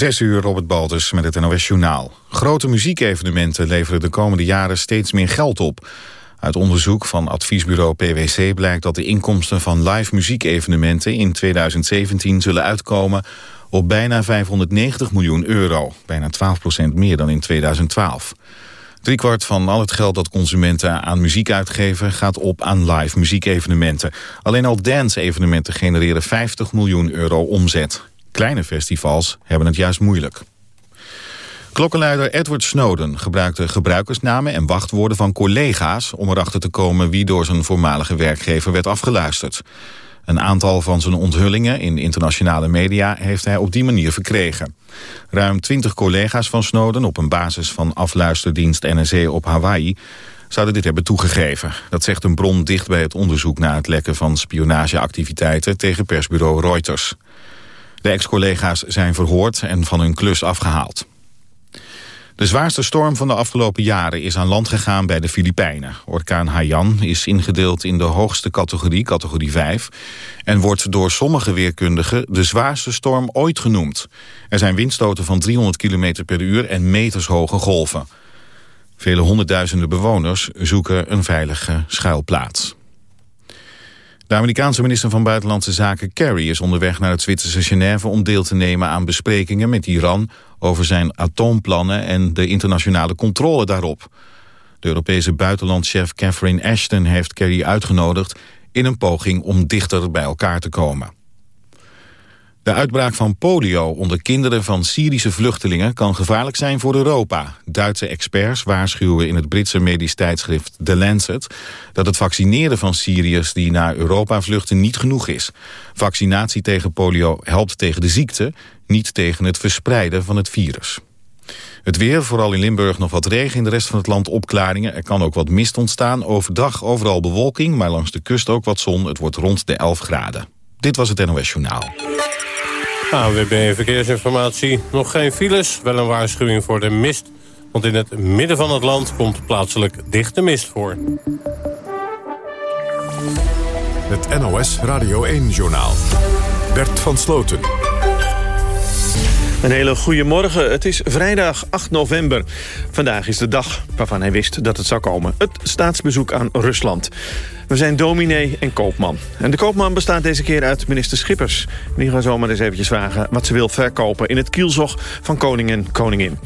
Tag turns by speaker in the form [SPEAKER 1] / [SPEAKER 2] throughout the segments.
[SPEAKER 1] Zes uur Robert Baltus met het NOS Journaal. Grote muziekevenementen leveren de komende jaren steeds meer geld op. Uit onderzoek van adviesbureau PwC blijkt dat de inkomsten van live muziekevenementen in 2017 zullen uitkomen op bijna 590 miljoen euro. Bijna 12% meer dan in 2012. Driekwart van al het geld dat consumenten aan muziek uitgeven... gaat op aan live muziekevenementen. Alleen al dance-evenementen genereren 50 miljoen euro omzet. Kleine festivals hebben het juist moeilijk. Klokkenluider Edward Snowden gebruikte gebruikersnamen en wachtwoorden van collega's... om erachter te komen wie door zijn voormalige werkgever werd afgeluisterd. Een aantal van zijn onthullingen in internationale media heeft hij op die manier verkregen. Ruim twintig collega's van Snowden op een basis van afluisterdienst NSA op Hawaii zouden dit hebben toegegeven. Dat zegt een bron dicht bij het onderzoek naar het lekken van spionageactiviteiten tegen persbureau Reuters. De ex-collega's zijn verhoord en van hun klus afgehaald. De zwaarste storm van de afgelopen jaren is aan land gegaan bij de Filipijnen. Orkaan Haiyan is ingedeeld in de hoogste categorie, categorie 5... en wordt door sommige weerkundigen de zwaarste storm ooit genoemd. Er zijn windstoten van 300 km per uur en metershoge golven. Vele honderdduizenden bewoners zoeken een veilige schuilplaats. De Amerikaanse minister van Buitenlandse Zaken Kerry is onderweg naar het Zwitserse Genève om deel te nemen aan besprekingen met Iran over zijn atoomplannen en de internationale controle daarop. De Europese buitenlandchef Catherine Ashton heeft Kerry uitgenodigd in een poging om dichter bij elkaar te komen. De uitbraak van polio onder kinderen van Syrische vluchtelingen kan gevaarlijk zijn voor Europa. Duitse experts waarschuwen in het Britse medisch tijdschrift The Lancet dat het vaccineren van Syriërs die naar Europa vluchten niet genoeg is. Vaccinatie tegen polio helpt tegen de ziekte, niet tegen het verspreiden van het virus. Het weer, vooral in Limburg nog wat regen, in de rest van het land opklaringen. Er kan ook wat mist ontstaan. Overdag overal bewolking, maar langs de kust ook wat zon. Het wordt rond de 11 graden. Dit was het NOS Journaal.
[SPEAKER 2] AWB Verkeersinformatie. Nog geen files, wel een waarschuwing voor de mist. Want in het midden van het land komt plaatselijk dichte mist voor.
[SPEAKER 3] Het NOS Radio 1-journaal. Bert van Sloten.
[SPEAKER 4] Een hele goede morgen. Het is vrijdag 8 november. Vandaag is de dag waarvan hij wist dat het zou komen. Het staatsbezoek aan Rusland. We zijn dominee en koopman. En de koopman bestaat deze keer uit minister Schippers. Die gaan zomaar eens eventjes vragen wat ze wil verkopen... in het kielzog van koning en koningin.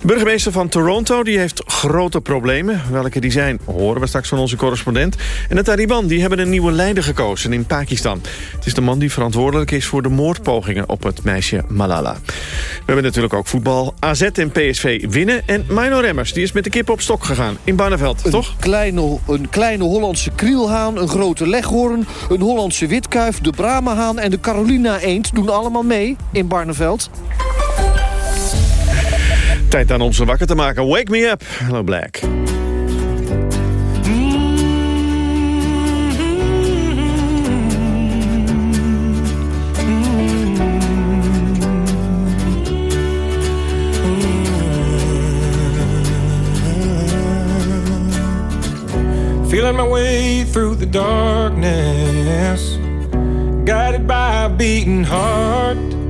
[SPEAKER 4] De burgemeester van Toronto die heeft grote problemen. Welke die zijn, horen we straks van onze correspondent. En de Taliban die hebben een nieuwe leider gekozen in Pakistan. Het is de man die verantwoordelijk is voor de moordpogingen op het meisje Malala. We hebben natuurlijk ook voetbal. AZ en PSV winnen. En Mino Remmers die is met de kip op stok gegaan in Barneveld,
[SPEAKER 5] een
[SPEAKER 4] toch?
[SPEAKER 5] Kleine, een kleine Hollandse krielhaan, een grote leghoorn... een Hollandse witkuif, de Brahmahaan en de Carolina eend... doen allemaal mee in Barneveld.
[SPEAKER 4] Tijd aan om ze wakker te maken. Wake me up. Hello Black.
[SPEAKER 6] Feeling my way through the darkness Guided by a beating heart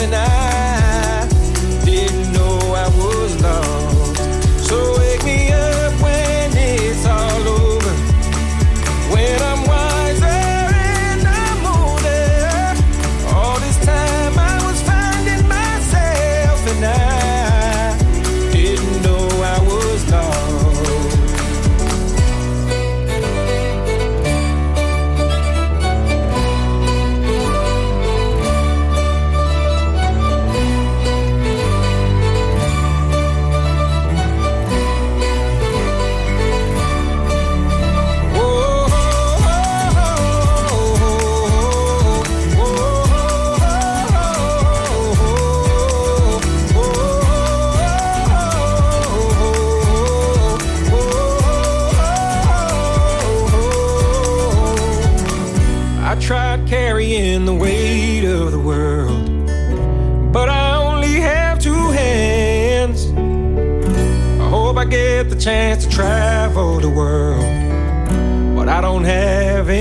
[SPEAKER 6] and I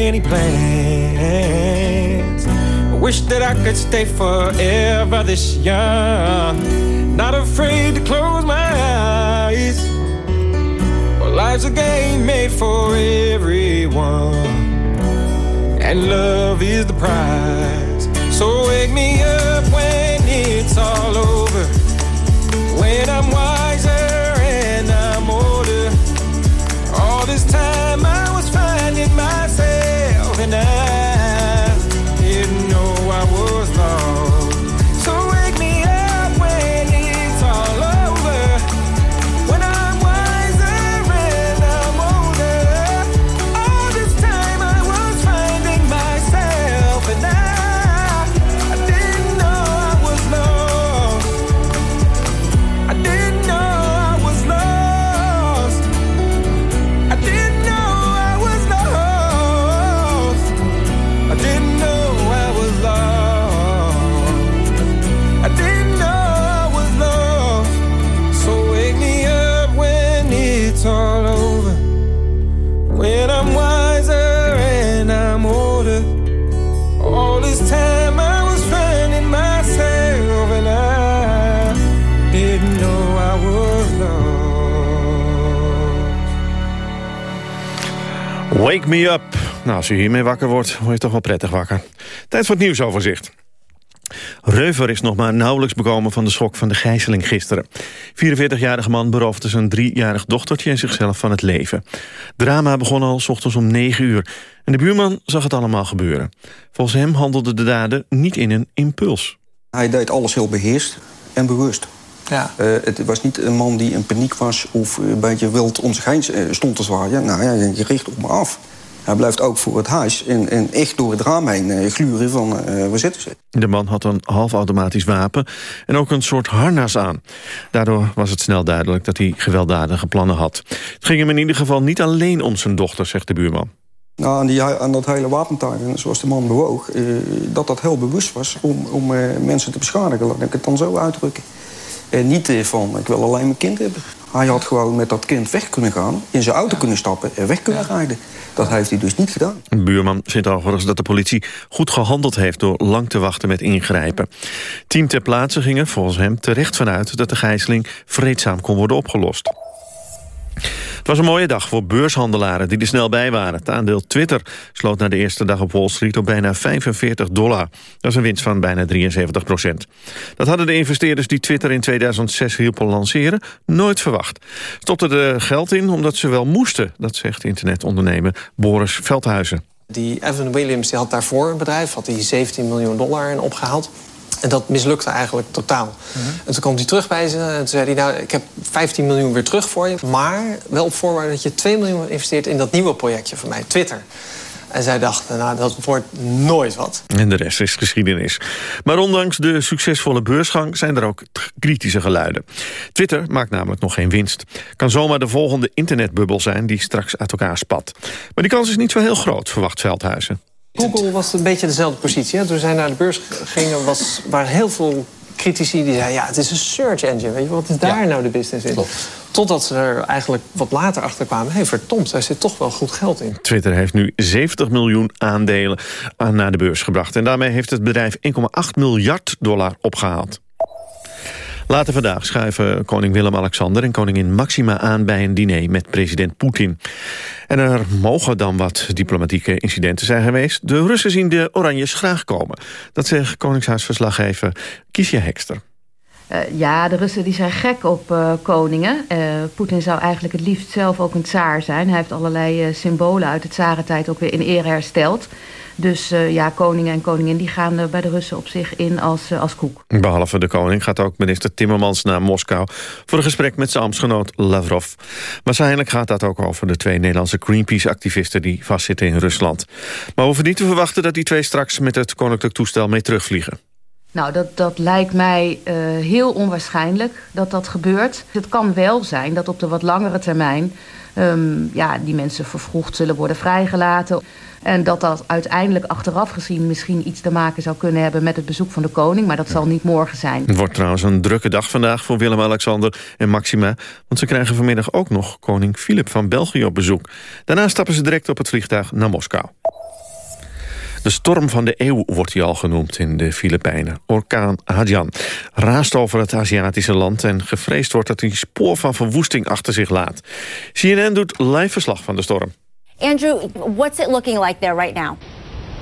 [SPEAKER 6] any plans. I wish that I could stay forever this young. Not afraid to close my eyes. Well, life's a game made for everyone and love is the prize. So wake me up when it's all over, Wake me up.
[SPEAKER 4] Nou, als u hiermee wakker wordt, word je toch wel prettig wakker. Tijd voor het nieuwsoverzicht. Reuver is nog maar nauwelijks bekomen van de schok van de gijzeling gisteren. 44-jarige man beroofde zijn driejarig dochtertje en zichzelf van het leven. Drama begon al s ochtends om 9 uur. En de buurman zag het allemaal gebeuren. Volgens hem handelde de dader niet in een impuls.
[SPEAKER 7] Hij deed alles heel beheerst en bewust.
[SPEAKER 8] Ja.
[SPEAKER 7] Eh, het was niet een man die in paniek was of een beetje wild om zich heen eh, stond te zwaaien. Nou ja, je richt op me af. Hij blijft ook voor het huis en, en echt door het raam heen eh, gluren van eh waar zitten ze.
[SPEAKER 4] De man had een halfautomatisch wapen en ook een soort harnas aan. Daardoor was het snel duidelijk dat hij gewelddadige plannen had. Het ging hem in ieder geval niet alleen om zijn dochter, zegt de buurman.
[SPEAKER 7] Nou, aan, die, aan dat hele wapentuig, en zoals de man bewoog... eh, dat dat heel bewust was om, om eh, mensen te beschadigen. Laat ik het dan zo uitdrukken. En niet eh, van, ik wil alleen mijn kind hebben. Hij had gewoon met dat kind weg kunnen gaan... in zijn auto kunnen stappen en weg kunnen rijden. Dat heeft hij dus niet gedaan.
[SPEAKER 4] Buurman vindt overigens dat de politie goed gehandeld heeft... door lang te wachten met ingrijpen. Team ter plaatse ging er volgens hem terecht vanuit... dat de gijzeling vreedzaam kon worden opgelost. Het was een mooie dag voor beurshandelaren die er snel bij waren. Het aandeel Twitter sloot na de eerste dag op Wall Street op bijna 45 dollar. Dat is een winst van bijna 73 procent. Dat hadden de investeerders die Twitter in 2006 hielpen lanceren nooit verwacht. Stopten er geld in omdat ze wel moesten, dat zegt internetondernemer Boris Veldhuizen.
[SPEAKER 8] Die Evan Williams die had daarvoor een bedrijf, had hij 17 miljoen dollar in opgehaald. En dat mislukte eigenlijk totaal. En toen kwam hij terug bij ze en toen zei hij... nou, ik heb 15 miljoen weer terug voor je... maar wel op voorwaarde dat je 2 miljoen investeert in dat nieuwe projectje van mij, Twitter. En zij dachten, nou, dat wordt nooit wat.
[SPEAKER 4] En de rest is geschiedenis. Maar ondanks de succesvolle beursgang zijn er ook kritische geluiden. Twitter maakt namelijk nog geen winst. Kan zomaar de volgende internetbubbel zijn die straks uit elkaar spat. Maar die kans is niet zo heel groot, verwacht Veldhuizen.
[SPEAKER 8] Google was een beetje dezelfde positie. Hè? Toen zij naar de beurs gingen, was, waren heel veel critici die zeiden... ja, het is een search engine, weet je, wat is daar nou de business in? Totdat ze er eigenlijk wat later achter kwamen... hé, hey, verdomd, daar zit toch wel goed geld in.
[SPEAKER 4] Twitter heeft nu 70 miljoen aandelen aan naar de beurs gebracht. En daarmee heeft het bedrijf 1,8 miljard dollar opgehaald. Later vandaag schuiven koning Willem-Alexander en koningin Maxima aan bij een diner met president Poetin. En er mogen dan wat diplomatieke incidenten zijn geweest. De Russen zien de Oranjes graag komen. Dat zegt koningshuisverslaggever Kiesja Hekster.
[SPEAKER 9] Uh, ja, de Russen die zijn gek op uh, koningen. Uh, Poetin zou eigenlijk het liefst zelf ook een tsaar zijn. Hij heeft allerlei symbolen uit de tsarentijd ook weer in ere hersteld. Dus uh, ja, koningen en koningin die gaan bij de Russen op zich in als, uh, als koek.
[SPEAKER 4] Behalve de koning gaat ook minister Timmermans naar Moskou... voor een gesprek met zijn ambtsgenoot Lavrov. Waarschijnlijk gaat dat ook over de twee Nederlandse Greenpeace-activisten... die vastzitten in Rusland. Maar we hoeven niet te verwachten dat die twee straks... met het koninklijk toestel mee terugvliegen.
[SPEAKER 9] Nou, dat, dat lijkt mij uh, heel onwaarschijnlijk dat dat gebeurt. Het kan wel zijn dat op de wat langere termijn um, ja, die mensen vervroegd zullen worden vrijgelaten. En dat dat uiteindelijk achteraf gezien misschien iets te maken zou kunnen hebben met het bezoek van de koning. Maar dat zal niet morgen zijn.
[SPEAKER 4] Het wordt trouwens een drukke dag vandaag voor Willem-Alexander en Maxima. Want ze krijgen vanmiddag ook nog koning Filip van België op bezoek. Daarna stappen ze direct op het vliegtuig naar Moskou. De storm van de eeuw wordt hij al genoemd in de Filipijnen. Orkaan Hadian raast over het Aziatische land... en gevreesd wordt dat hij spoor van verwoesting achter zich laat. CNN doet live verslag van de storm.
[SPEAKER 10] Andrew, what's it looking like there right now?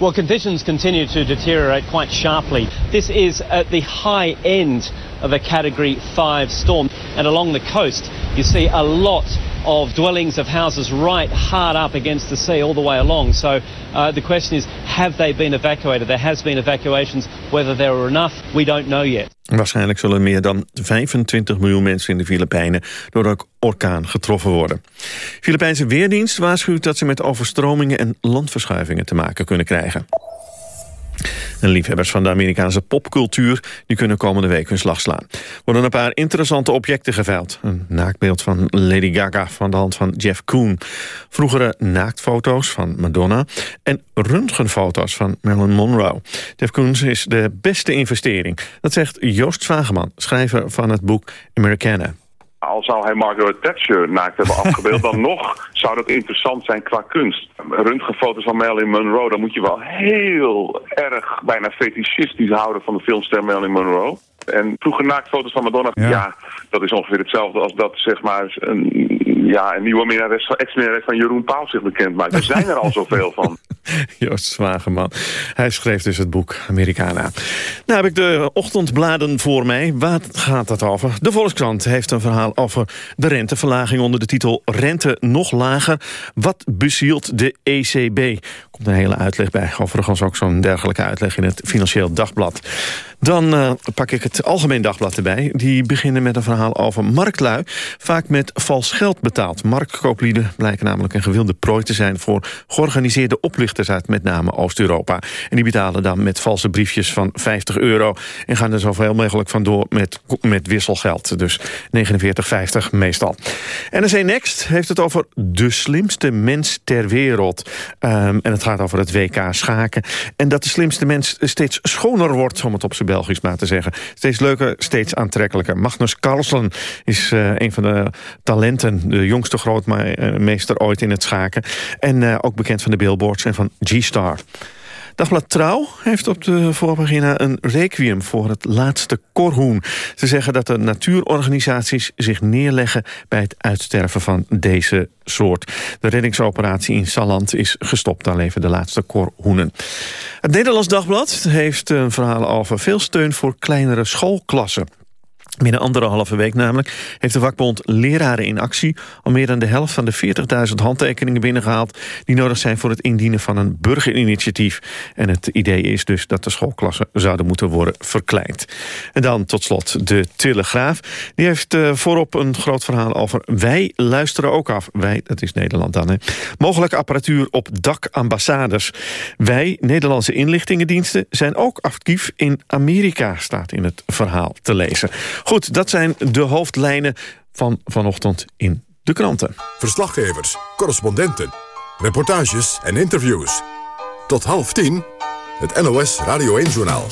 [SPEAKER 11] Well, conditions continue to deteriorate quite sharply. This is at the high end of a Category 5 storm. And along the coast, you see a lot of dwellings of houses right hard up against the sea all the way along. So uh, the question is, have they been evacuated? There has been evacuations. Whether there are enough, we don't know yet.
[SPEAKER 4] Waarschijnlijk zullen meer dan 25 miljoen mensen in de Filipijnen door de orkaan getroffen worden. Filipijnse Weerdienst waarschuwt dat ze met overstromingen en landverschuivingen te maken kunnen krijgen. En liefhebbers van de Amerikaanse popcultuur die kunnen komende week hun slag slaan. worden een paar interessante objecten geveild. Een naakbeeld van Lady Gaga van de hand van Jeff Koon. Vroegere naaktfoto's van Madonna. En röntgenfoto's van Marilyn Monroe. Jeff Koons is de beste investering. Dat zegt Joost Zwageman, schrijver van het boek Americana.
[SPEAKER 12] Al zou hij Margaret Thatcher naakt hebben afgebeeld... dan nog zou dat interessant zijn qua kunst. Röntgenfoto's van Marilyn Monroe... dan moet je wel heel erg bijna fetischistisch houden... van de filmster Marilyn Monroe. En vroeger naaktfoto's van Madonna... ja, dat is ongeveer hetzelfde als dat zeg maar... een, ja, een nieuwe minnares, ex-minnares van Jeroen Pauw zich bekend maakt. Er zijn er al zoveel van.
[SPEAKER 4] Joost Zwageman. Hij schreef dus het boek Americana. Nou heb ik de ochtendbladen voor mij. Wat gaat dat over? De Volkskrant heeft een verhaal over de renteverlaging... onder de titel Rente nog lager. Wat bezielt de ECB? komt een hele uitleg bij. Overigens ook zo'n dergelijke uitleg in het Financieel Dagblad. Dan uh, pak ik het Algemeen Dagblad erbij. Die beginnen met een verhaal over marktlui. Vaak met vals geld betaald. Marktkooplieden blijken namelijk een gewilde prooi te zijn... voor georganiseerde oplichters uit met name Oost-Europa. En die betalen dan met valse briefjes van 50 euro... en gaan er zoveel mogelijk vandoor met, met wisselgeld. Dus 49,50 meestal. NRC Next heeft het over de slimste mens ter wereld. Um, en het gaat over het WK schaken. En dat de slimste mens steeds schoner wordt, om het op zijn Belgisch maar te zeggen. Steeds leuker, steeds aantrekkelijker. Magnus Carlsen is uh, een van de talenten, de jongste grootmeester ooit in het schaken. En uh, ook bekend van de billboards en van G-Star. Dagblad Trouw heeft op de voorpagina een requiem voor het laatste korhoen. Ze zeggen dat de natuurorganisaties zich neerleggen bij het uitsterven van deze soort. De reddingsoperatie in Salland is gestopt. Daar leven de laatste korhoenen. Het Nederlands Dagblad heeft een verhaal over veel steun voor kleinere schoolklassen. Binnen anderhalve week namelijk heeft de vakbond Leraren in Actie... al meer dan de helft van de 40.000 handtekeningen binnengehaald... die nodig zijn voor het indienen van een burgerinitiatief. En het idee is dus dat de schoolklassen zouden moeten worden verkleind. En dan tot slot de Telegraaf. Die heeft uh, voorop een groot verhaal over... wij luisteren ook af. Wij, dat is Nederland dan, hè. Mogelijke apparatuur op dakambassades. Wij, Nederlandse inlichtingendiensten... zijn ook actief in Amerika, staat in het verhaal te lezen. Goed, dat zijn de hoofdlijnen van vanochtend in de kranten.
[SPEAKER 3] Verslaggevers, correspondenten, reportages en interviews. Tot half tien, het NOS Radio 1-journaal.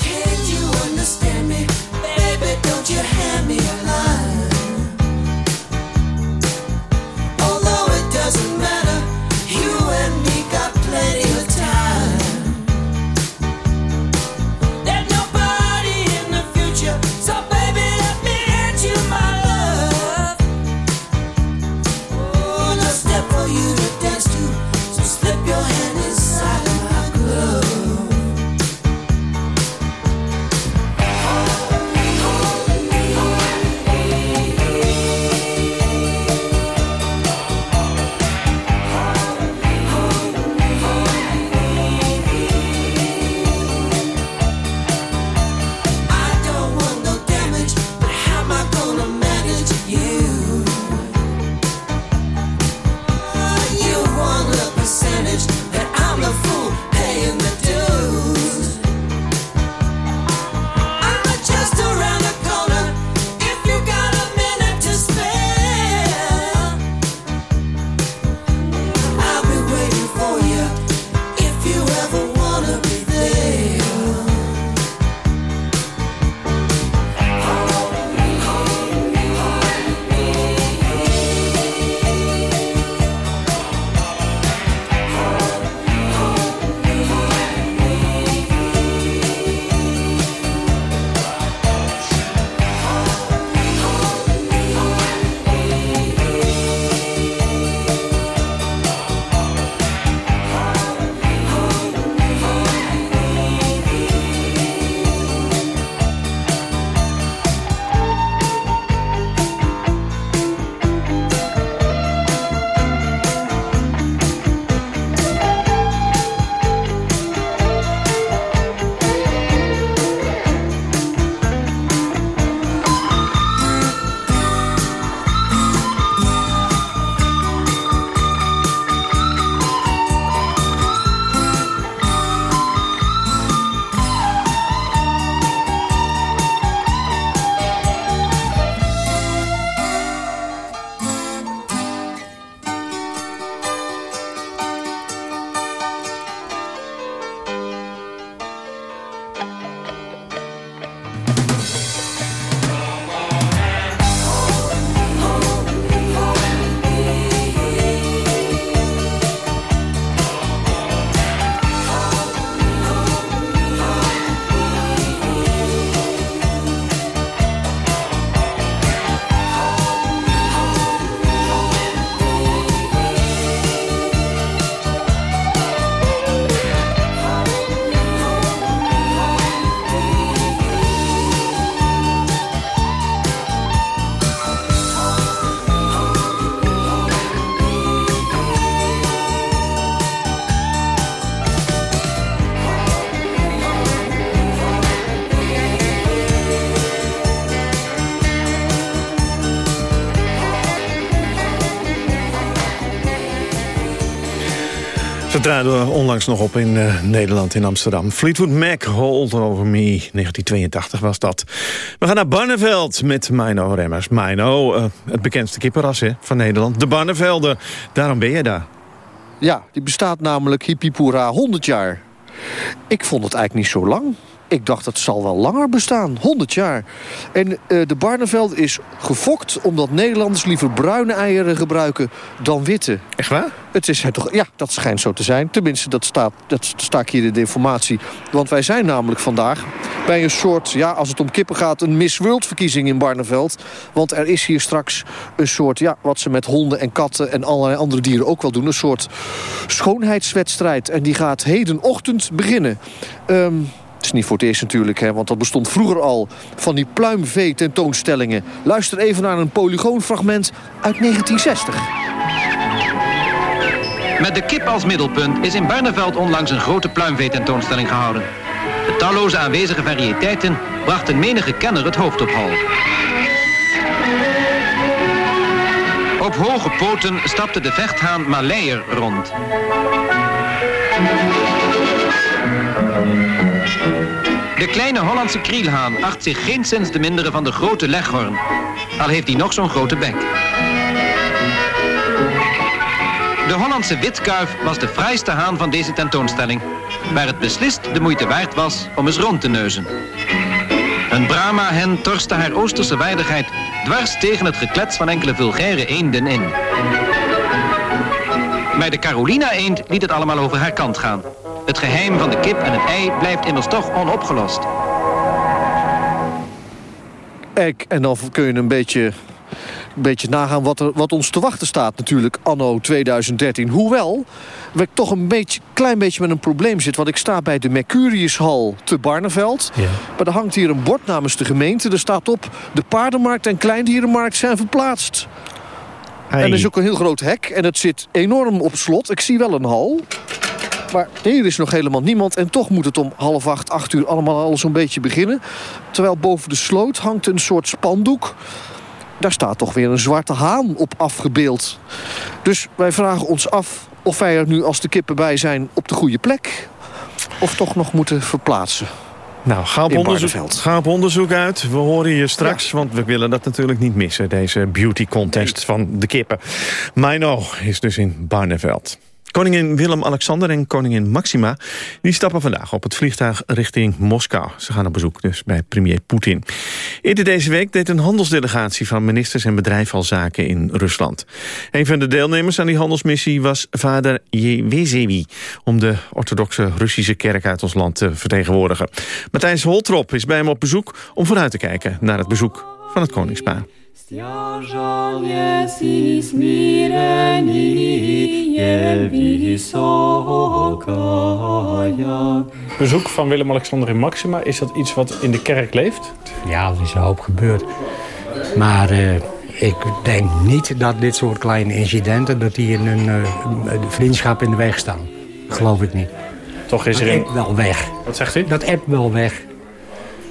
[SPEAKER 4] Onlangs nog op in uh, Nederland, in Amsterdam. Fleetwood Mac, Hold Over Me, 1982 was dat. We gaan naar Barneveld met Mino Remmers. Mino, uh, het bekendste kippenras hè, van Nederland. De Barnevelden, daarom ben je daar.
[SPEAKER 5] Ja, die bestaat namelijk Hippipura 100 jaar. Ik vond het eigenlijk niet zo lang. Ik dacht, het zal wel langer bestaan. 100 jaar. En uh, de Barneveld is gefokt omdat Nederlanders liever bruine eieren gebruiken dan witte.
[SPEAKER 4] Echt waar?
[SPEAKER 5] Het is toch, ja, dat schijnt zo te zijn. Tenminste, dat staat, dat staat hier in de informatie. Want wij zijn namelijk vandaag bij een soort, ja, als het om kippen gaat... een Miss World verkiezing in Barneveld. Want er is hier straks een soort, ja, wat ze met honden en katten... en allerlei andere dieren ook wel doen. Een soort schoonheidswedstrijd. En die gaat hedenochtend beginnen. Um, het is niet voor het eerst natuurlijk, hè, want dat bestond vroeger al... van die pluimvee-tentoonstellingen. Luister even naar een polygoonfragment uit 1960.
[SPEAKER 13] Met de kip als middelpunt is in Barneveld onlangs een grote pluimvee-tentoonstelling gehouden. De talloze aanwezige variëteiten brachten menige kenner het hoofd op hol. Op hoge poten stapte de vechthaan Maleier rond. Kleine Hollandse krielhaan acht zich geen sinds de mindere van de grote leghorn. Al heeft hij nog zo'n grote bek. De Hollandse witkuif was de fraaiste haan van deze tentoonstelling. Waar het beslist de moeite waard was om eens rond te neuzen. Een Brahma-hen torste haar oosterse waardigheid dwars tegen het geklets van enkele vulgaire eenden in. Bij de Carolina-eend liet het allemaal over haar kant gaan. Het geheim van de kip en het ei blijft immers toch onopgelost.
[SPEAKER 5] Kijk, en dan kun je een beetje, een beetje nagaan wat, er, wat ons te wachten staat natuurlijk anno 2013. Hoewel ik toch een beetje, klein beetje met een probleem zit. Want ik sta bij de Mercuriushal te Barneveld. Ja. Maar er hangt hier een bord namens de gemeente. Er staat op, de paardenmarkt en kleindierenmarkt zijn verplaatst. En er is ook een heel groot hek en het zit enorm op slot. Ik zie wel een hal. Maar hier is nog helemaal niemand. En toch moet het om half acht, acht uur allemaal al zo'n beetje beginnen. Terwijl boven de sloot hangt een soort spandoek. Daar staat toch weer een zwarte haan op afgebeeld. Dus wij vragen ons af of wij er nu als de kippen bij zijn op de goede plek. Of toch nog moeten verplaatsen.
[SPEAKER 4] Nou, ga op, onderzoek, ga op onderzoek uit. We horen je straks, want we willen dat natuurlijk niet missen. Deze beauty contest van de kippen. Mino is dus in Barneveld. Koningin Willem-Alexander en koningin Maxima... die stappen vandaag op het vliegtuig richting Moskou. Ze gaan op bezoek dus bij premier Poetin. Eerder deze week deed een handelsdelegatie van ministers en bedrijven al zaken in Rusland. Een van de deelnemers aan die handelsmissie was vader Jewezewi... om de orthodoxe Russische kerk uit ons land te vertegenwoordigen. Matthijs Holtrop is bij hem op bezoek om vooruit te kijken naar het bezoek van het koningspaar.
[SPEAKER 14] Bezoek van Willem-Alexander en Maxima, is dat iets wat in de kerk leeft?
[SPEAKER 15] Ja, er is een hoop gebeurd. Maar uh, ik denk niet dat dit soort kleine incidenten... dat die in een uh, vriendschap in de weg staan. Geloof ik niet.
[SPEAKER 14] Toch is er een...
[SPEAKER 15] wel weg.
[SPEAKER 14] Wat zegt u?
[SPEAKER 15] Dat app wel weg.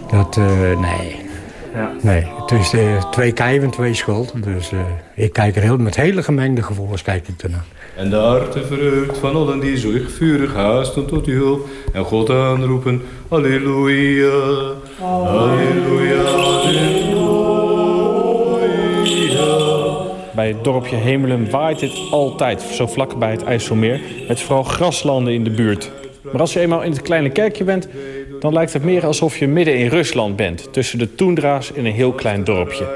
[SPEAKER 15] Dat, uh, nee, ja. Nee, het is uh, twee kijven, twee schuld. Dus uh, ik kijk er heel, met hele gemengde gevoelens kijk ik ernaar.
[SPEAKER 16] En de harte verheugt van allen die zo vurig haasten tot uw hulp. En God aanroepen, Halleluja, Halleluja, Halleluja.
[SPEAKER 14] Bij het dorpje Hemelum waait het altijd, zo vlak bij het IJsselmeer. Met vooral graslanden in de buurt. Maar als je eenmaal in het kleine kerkje bent dan lijkt het meer alsof je midden in Rusland bent... tussen de toendra's in een heel klein dorpje.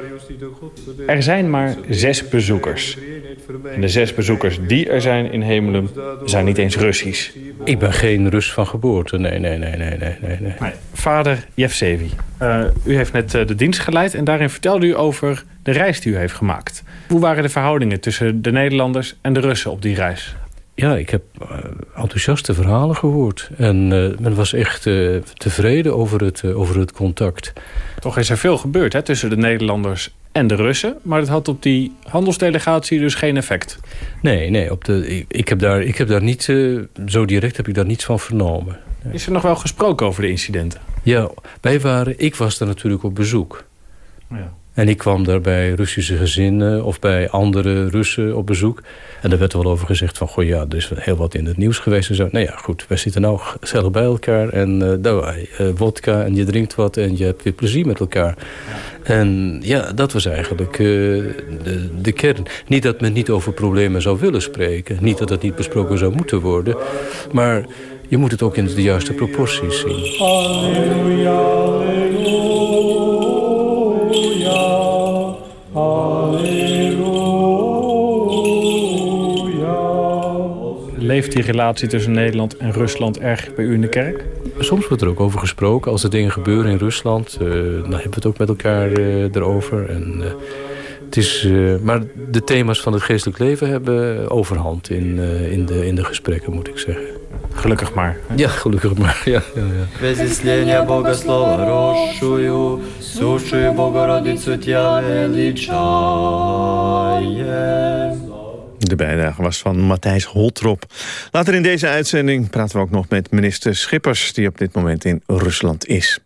[SPEAKER 14] Er zijn maar zes bezoekers. En de zes bezoekers die er zijn in Hemelum zijn niet eens Russisch.
[SPEAKER 15] Ik ben geen Rus van geboorte, nee, nee, nee, nee, nee. nee. nee.
[SPEAKER 14] Vader Jevsevi, uh, u heeft net uh, de dienst geleid... en daarin vertelde u over de reis die u heeft gemaakt. Hoe waren de verhoudingen tussen de Nederlanders en de Russen op die reis?
[SPEAKER 15] Ja, ik heb uh, enthousiaste verhalen gehoord. En uh, men was echt uh, tevreden over het, over het contact.
[SPEAKER 14] Toch is er veel gebeurd hè, tussen de Nederlanders en de Russen. Maar dat had op die handelsdelegatie dus geen effect.
[SPEAKER 15] Nee, nee op de, ik, ik heb daar, ik heb daar niet, zo direct heb ik daar niets van vernomen.
[SPEAKER 14] Nee. Is er nog wel gesproken over de incidenten?
[SPEAKER 15] Ja, wij waren, ik was daar natuurlijk op bezoek.
[SPEAKER 14] Ja.
[SPEAKER 17] En ik kwam daar bij Russische gezinnen of bij andere Russen op bezoek. En daar werd wel over gezegd van... goh ja, er is heel wat in het nieuws geweest en zo. Nou ja, goed, we zitten nou gezellig bij elkaar. En uh, wodka en je drinkt wat en je hebt weer plezier met elkaar. En ja, dat was eigenlijk uh, de, de, kern. Niet dat men niet over problemen zou willen spreken. Niet dat het niet besproken zou moeten worden. Maar je moet het ook in de juiste proporties zien. Halleluja,
[SPEAKER 14] Leeft die relatie tussen Nederland en Rusland erg bij u in de kerk?
[SPEAKER 17] Soms wordt er ook over gesproken. Als er dingen gebeuren in Rusland, uh, dan hebben we het ook met elkaar uh, erover. En, uh, het is, maar de thema's van het geestelijk leven hebben overhand in, in, de, in de gesprekken, moet ik zeggen.
[SPEAKER 14] Gelukkig maar.
[SPEAKER 17] Hè? Ja, gelukkig maar. Ja, ja, ja.
[SPEAKER 4] De bijdrage was van Matthijs Holtrop. Later in deze uitzending praten we ook nog met minister Schippers... die op dit moment in Rusland is.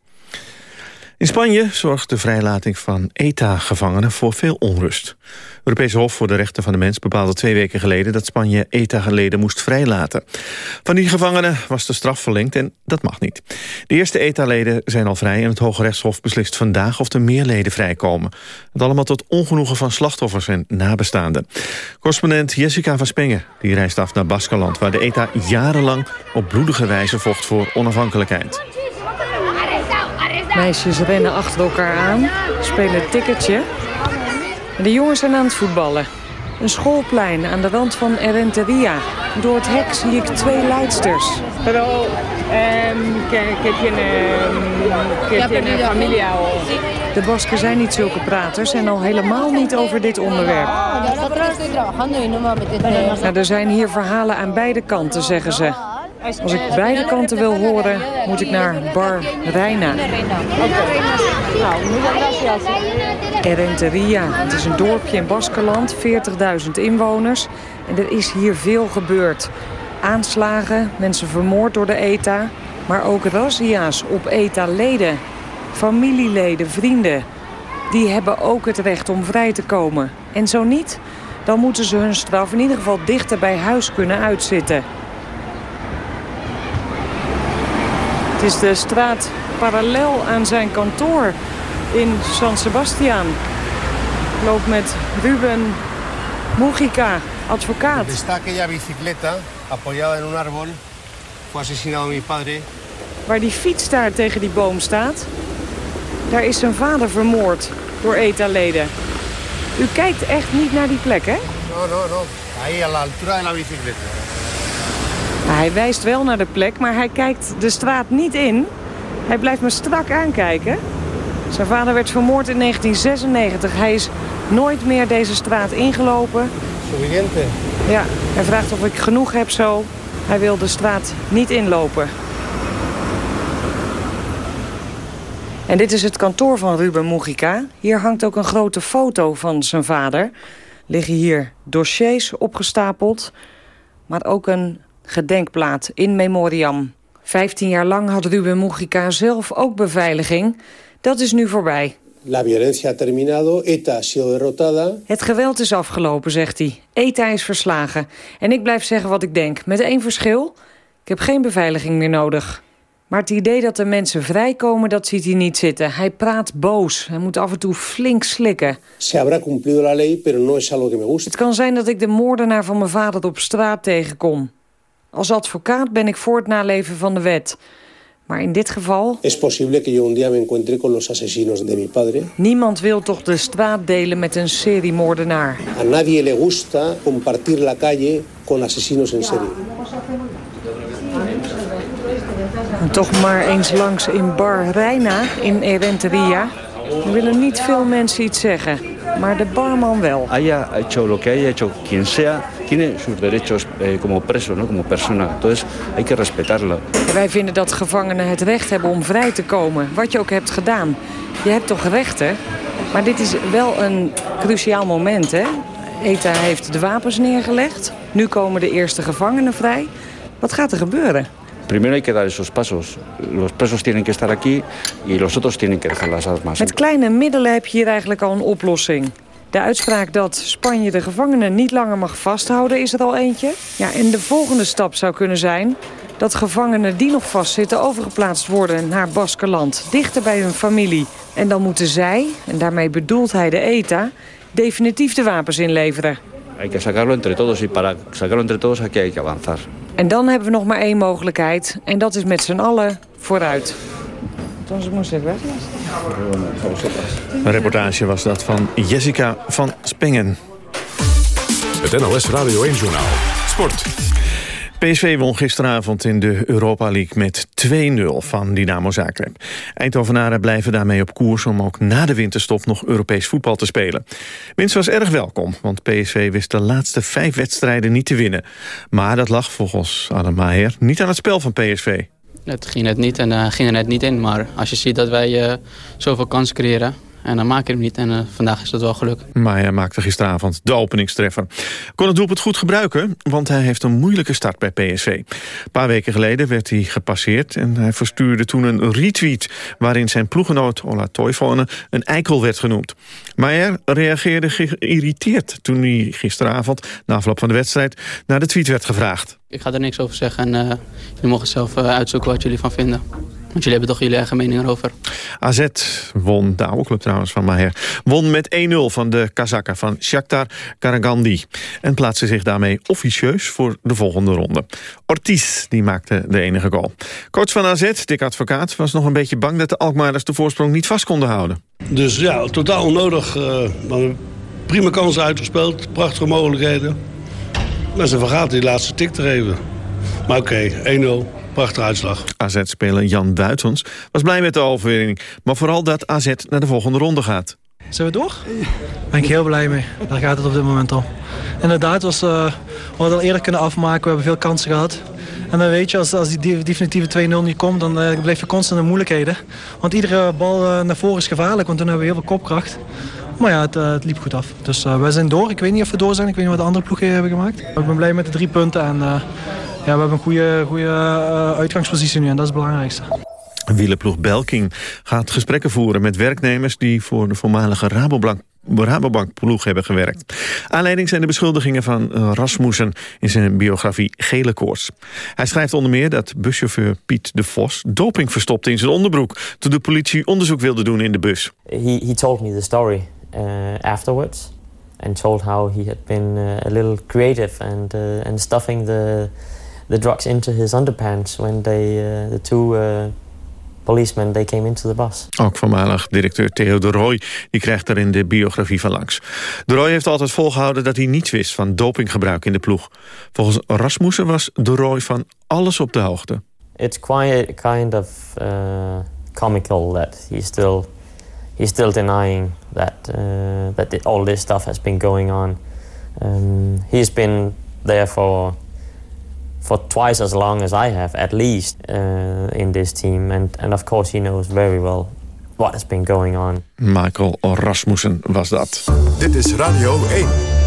[SPEAKER 4] In Spanje zorgt de vrijlating van ETA-gevangenen voor veel onrust. Het Europese Hof voor de Rechten van de Mens bepaalde twee weken geleden... dat Spanje ETA-geleden moest vrijlaten. Van die gevangenen was de straf verlengd en dat mag niet. De eerste ETA-leden zijn al vrij en het Hoge Rechtshof beslist vandaag... of er meer leden vrijkomen. Het allemaal tot ongenoegen van slachtoffers en nabestaanden. Correspondent Jessica van Spengen die reist af naar Baskeland... waar de ETA jarenlang op bloedige wijze vocht voor onafhankelijkheid.
[SPEAKER 18] Meisjes rennen achter elkaar aan, spelen een tikkertje. En de jongens zijn aan het voetballen. Een schoolplein aan de rand van Erenteria. Door het hek zie ik twee leidsters. Pero, um, que, que tiene, que tiene familia De Basken zijn niet zulke praters en al helemaal niet over dit onderwerp. Nou, er zijn hier verhalen aan beide kanten, zeggen ze. Als ik beide kanten wil horen, moet ik naar Bar Reina. Erenteria, het is een dorpje in Baskeland, 40.000 inwoners. En er is hier veel gebeurd. Aanslagen, mensen vermoord door de ETA, maar ook razzia's op ETA-leden. Familieleden, vrienden, die hebben ook het recht om vrij te komen. En zo niet, dan moeten ze hun straf in ieder geval dichter bij huis kunnen uitzitten. Het is de straat parallel aan zijn kantoor in San Sebastian. Ik loop met Ruben Mujica, advocaat.
[SPEAKER 19] Está aquella bicicleta apoyada en un árbol. Fue asesinado mi padre.
[SPEAKER 18] Waar die fiets daar tegen die boom staat, daar is zijn vader vermoord door ETA-leden. U kijkt echt niet naar die plek, hè?
[SPEAKER 19] No, no, no. Ahí a la altura de la bicicleta.
[SPEAKER 18] Hij wijst wel naar de plek, maar hij kijkt de straat niet in. Hij blijft me strak aankijken. Zijn vader werd vermoord in 1996. Hij is nooit meer deze straat ingelopen.
[SPEAKER 19] Suficiente.
[SPEAKER 18] Ja, hij vraagt of ik genoeg heb zo. Hij wil de straat niet inlopen. En dit is het kantoor van Ruben Mujica. Hier hangt ook een grote foto van zijn vader. Liggen hier dossiers opgestapeld. Maar ook een gedenkplaat in memoriam. Vijftien jaar lang had Ruben Mujica zelf ook beveiliging. Dat is nu voorbij.
[SPEAKER 19] La violencia ha terminado, ETA ha sido derrotada.
[SPEAKER 18] Het geweld is afgelopen, zegt hij. ETA is verslagen. En ik blijf zeggen wat ik denk. Met één verschil. Ik heb geen beveiliging meer nodig. Maar het idee dat de mensen vrijkomen, dat ziet hij niet zitten. Hij praat boos. Hij moet af en toe flink slikken.
[SPEAKER 19] Se habrá cumplido la ley, pero no es algo que me gusta.
[SPEAKER 18] Het kan zijn dat ik de moordenaar van mijn vader op straat tegenkom. Als advocaat ben ik voor het naleven van de wet. Maar in dit geval...
[SPEAKER 19] Es posible que yo un día me encuentre con los asesinos de mi padre.
[SPEAKER 18] Niemand wil toch de straat delen met een seriemoordenaar.
[SPEAKER 19] A nadie le gusta compartir la calle con asesinos en serie.
[SPEAKER 18] En toch maar eens langs in Bar Reina in Erenteria. Er willen niet veel mensen iets zeggen, maar de barman wel.
[SPEAKER 20] Haya hecho lo que haya hecho quien sea, tiene sus derechos eh, como preso, ¿no? como persona. Entonces hay que respetarlo.
[SPEAKER 18] Wij vinden dat gevangenen het recht hebben om vrij te komen, wat je ook hebt gedaan. Je hebt toch rechten? Maar dit is wel een cruciaal moment, hè? ETA heeft de wapens neergelegd. Nu komen de eerste gevangenen vrij. Wat gaat er gebeuren?
[SPEAKER 20] primero hay que dar esos pasos. Los presos tienen que estar aquí y los otros tienen que dejar las armas.
[SPEAKER 18] Met kleine middelen heb je hier eigenlijk al een oplossing. De uitspraak dat Spanje de gevangenen niet langer mag vasthouden is er al eentje. Ja, en de volgende stap zou kunnen zijn dat gevangenen die nog vastzitten overgeplaatst worden naar Baskerland, dichter bij hun familie. En dan moeten zij, en daarmee bedoelt hij de ETA, definitief de wapens inleveren.
[SPEAKER 20] Hay que sacarlo entre todos y para sacarlo entre todos aquí hay que avanzar.
[SPEAKER 18] En dan hebben we nog maar één mogelijkheid. En dat is met z'n allen vooruit. Entonces.
[SPEAKER 4] Een reportage was dat van Jessica van Spengen.
[SPEAKER 3] Het NOS Radio 1-journaal. Sport.
[SPEAKER 4] PSV won gisteravond in de Europa League met 2-0 van Dynamo Zagreb. Eindhovenaren blijven daarmee op koers om ook na de winterstop nog Europees voetbal te spelen. Winst was erg welkom, want PSV wist de laatste vijf wedstrijden niet te winnen. Maar dat lag volgens Adam Maher niet aan het spel van PSV.
[SPEAKER 21] Het ging net niet en uh, ging er net niet in. Maar als je ziet dat wij uh, zoveel kansen creëren... En dan maak je hem niet. En uh, vandaag is dat wel geluk.
[SPEAKER 4] Maar hij maakte gisteravond de openingstreffer. Kon het doelpunt goed gebruiken, want hij heeft een moeilijke start bij PSV. Een paar weken geleden werd hij gepasseerd en hij verstuurde toen een retweet... waarin zijn ploegenoot Ola Toivonen een eikel werd genoemd. Maar hij reageerde geïrriteerd toen hij gisteravond... na afloop van de wedstrijd naar de tweet werd gevraagd.
[SPEAKER 21] Ik ga er niks over zeggen en uh, jullie mogen zelf uh, uitzoeken wat jullie van vinden. Want jullie hebben toch jullie eigen mening erover.
[SPEAKER 4] AZ won, de oude club trouwens van Maher... won met 1-0 van de Kazakken van Shakhtar Karagandi... en plaatste zich daarmee officieus voor de volgende ronde. Ortiz die maakte de enige goal. Coach van AZ, Dick Advocaat, was nog een beetje bang... dat de Alkmaarders de voorsprong niet vast konden houden.
[SPEAKER 22] Dus ja, totaal onnodig. Uh, maar prima kansen uitgespeeld, prachtige mogelijkheden. Maar ze vergaat die laatste tik te geven. Maar oké, okay, 1-0. Prachtige uitslag.
[SPEAKER 4] AZ-speler Jan Duitons was blij met de overwinning. Maar vooral dat AZ naar de volgende ronde gaat.
[SPEAKER 23] Zijn we door? Daar ben ik heel blij mee. Daar gaat het op dit moment om. Inderdaad, was, uh, we hadden al eerder kunnen afmaken. We hebben veel kansen gehad. En dan weet je, als, als die definitieve 2-0 niet komt... dan uh, blijf je constant in moeilijkheden. Want iedere bal uh, naar voren is gevaarlijk. Want dan hebben we heel veel kopkracht. Maar ja, het, uh, het liep goed af. Dus uh, wij zijn door. Ik weet niet of we door zijn. Ik weet niet wat de andere ploegen hebben gemaakt. Ik ben blij met de drie punten. En uh, ja, we hebben een goede, goede uitgangspositie nu. En dat is het belangrijkste.
[SPEAKER 4] Wielerploeg Belking gaat gesprekken voeren met werknemers... die voor de voormalige Rabobank Rabobank-ploeg hebben gewerkt. Aanleiding zijn de beschuldigingen van Rasmussen in zijn biografie Gele Koorts. Hij schrijft onder meer dat buschauffeur Piet de Vos doping verstopte in zijn onderbroek... toen de politie onderzoek wilde doen in de bus.
[SPEAKER 24] He, he told me the story uh, afterwards and told how he had been uh, a little creative and, uh, and stuffing the, the drugs into his underpants when they, uh, the two uh, policemen they came into the bus.
[SPEAKER 4] Ook voormalig directeur Theo de Roy die krijgt er in de biografie van langs. De Roy heeft altijd volgehouden dat hij niets wist van dopinggebruik in de ploeg. Volgens Rasmussen was de Roy van alles op de hoogte.
[SPEAKER 24] It's quite kind of uh, comical that he still he's still denying that uh, that all this stuff has been going on. Um, he's been there for for twice as long as I have, at least, uh, in this team, and and of course he knows very well what has been going on.
[SPEAKER 4] Michael Rasmussen was dat.
[SPEAKER 3] Dit is Radio 1.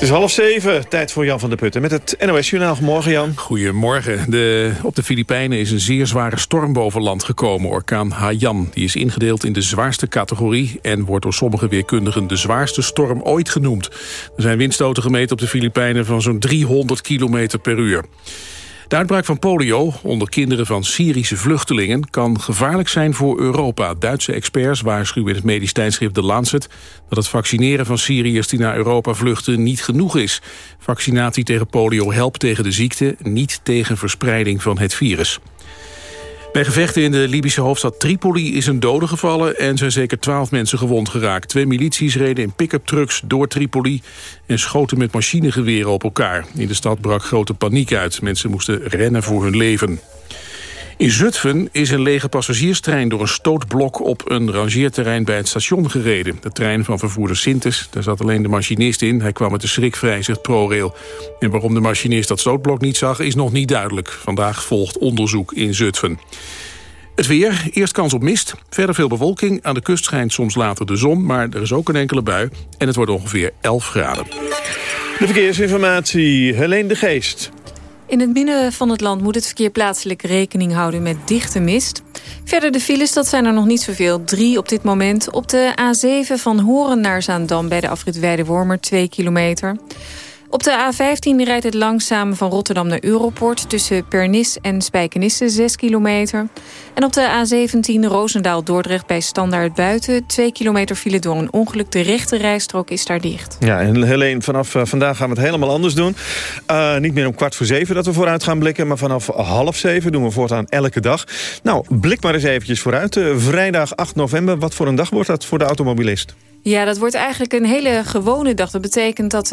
[SPEAKER 4] Het is half zeven, tijd voor Jan van der Putten met het NOS-journaal. Morgen, Jan.
[SPEAKER 25] Goedemorgen. De, op de Filipijnen is een zeer zware storm boven land gekomen, orkaan Haiyan. Die is ingedeeld in de zwaarste categorie... en wordt door sommige weerkundigen de zwaarste storm ooit genoemd. Er zijn windstoten gemeten op de Filipijnen van zo'n 300 km per uur. De uitbraak van polio onder kinderen van Syrische vluchtelingen... kan gevaarlijk zijn voor Europa. Duitse experts waarschuwen in het medisch tijdschrift The Lancet... dat het vaccineren van Syriërs die naar Europa vluchten niet genoeg is. Vaccinatie tegen polio helpt tegen de ziekte... niet tegen verspreiding van het virus. Bij gevechten in de Libische hoofdstad Tripoli is een dode gevallen... en zijn zeker twaalf mensen gewond geraakt. Twee milities reden in pick-up trucks door Tripoli... en schoten met machinegeweren op elkaar. In de stad brak grote paniek uit. Mensen moesten rennen voor hun leven. In Zutphen is een lege passagierstrein door een stootblok op een rangeerterrein bij het station gereden. De trein van vervoerder Sintes, daar zat alleen de machinist in. Hij kwam met de schrik vrij, zegt ProRail. En waarom de machinist dat stootblok niet zag, is nog niet duidelijk. Vandaag volgt onderzoek in Zutphen. Het weer, eerst kans op mist, verder veel bewolking. Aan de kust schijnt soms later de zon, maar er is ook een enkele bui. En het wordt ongeveer 11 graden.
[SPEAKER 4] De verkeersinformatie, Helene de Geest.
[SPEAKER 26] In het midden van het land moet het verkeer plaatselijk rekening houden met dichte mist. Verder de files, dat zijn er nog niet zoveel. Drie op dit moment. Op de A7 van Horen naar Zaandam bij de afrit Weidewormer, 2 kilometer. Op de A15 rijdt het langzaam van Rotterdam naar Europort... tussen Pernis en Spijkenisse, 6 kilometer. En op de A17 Roosendaal-Dordrecht bij Standaard Buiten... 2 kilometer file door een ongeluk. De rechte rijstrook is daar dicht.
[SPEAKER 4] Ja, en Helene, vanaf uh, vandaag gaan we het helemaal anders doen. Uh, niet meer om kwart voor zeven dat we vooruit gaan blikken... maar vanaf half zeven doen we voortaan elke dag. Nou, blik maar eens eventjes vooruit. Uh, vrijdag 8 november, wat voor een dag wordt dat voor de automobilist?
[SPEAKER 26] Ja, dat wordt eigenlijk een hele gewone dag. Dat betekent dat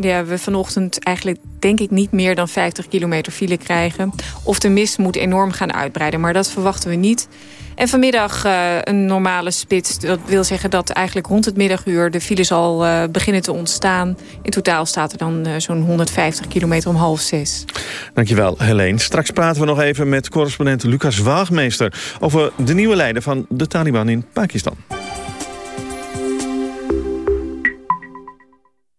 [SPEAKER 26] ja, we vanochtend eigenlijk denk ik niet meer dan 50 kilometer file krijgen. Of de mist moet enorm gaan uitbreiden, maar dat verwachten we niet. En vanmiddag uh, een normale spits. Dat wil zeggen dat eigenlijk rond het middaguur de files al uh, beginnen te ontstaan. In totaal staat er dan uh, zo'n 150 kilometer om half zes.
[SPEAKER 4] Dankjewel, Helene. Straks praten we nog even met correspondent Lucas Waagmeester... over de nieuwe leider van de Taliban in Pakistan.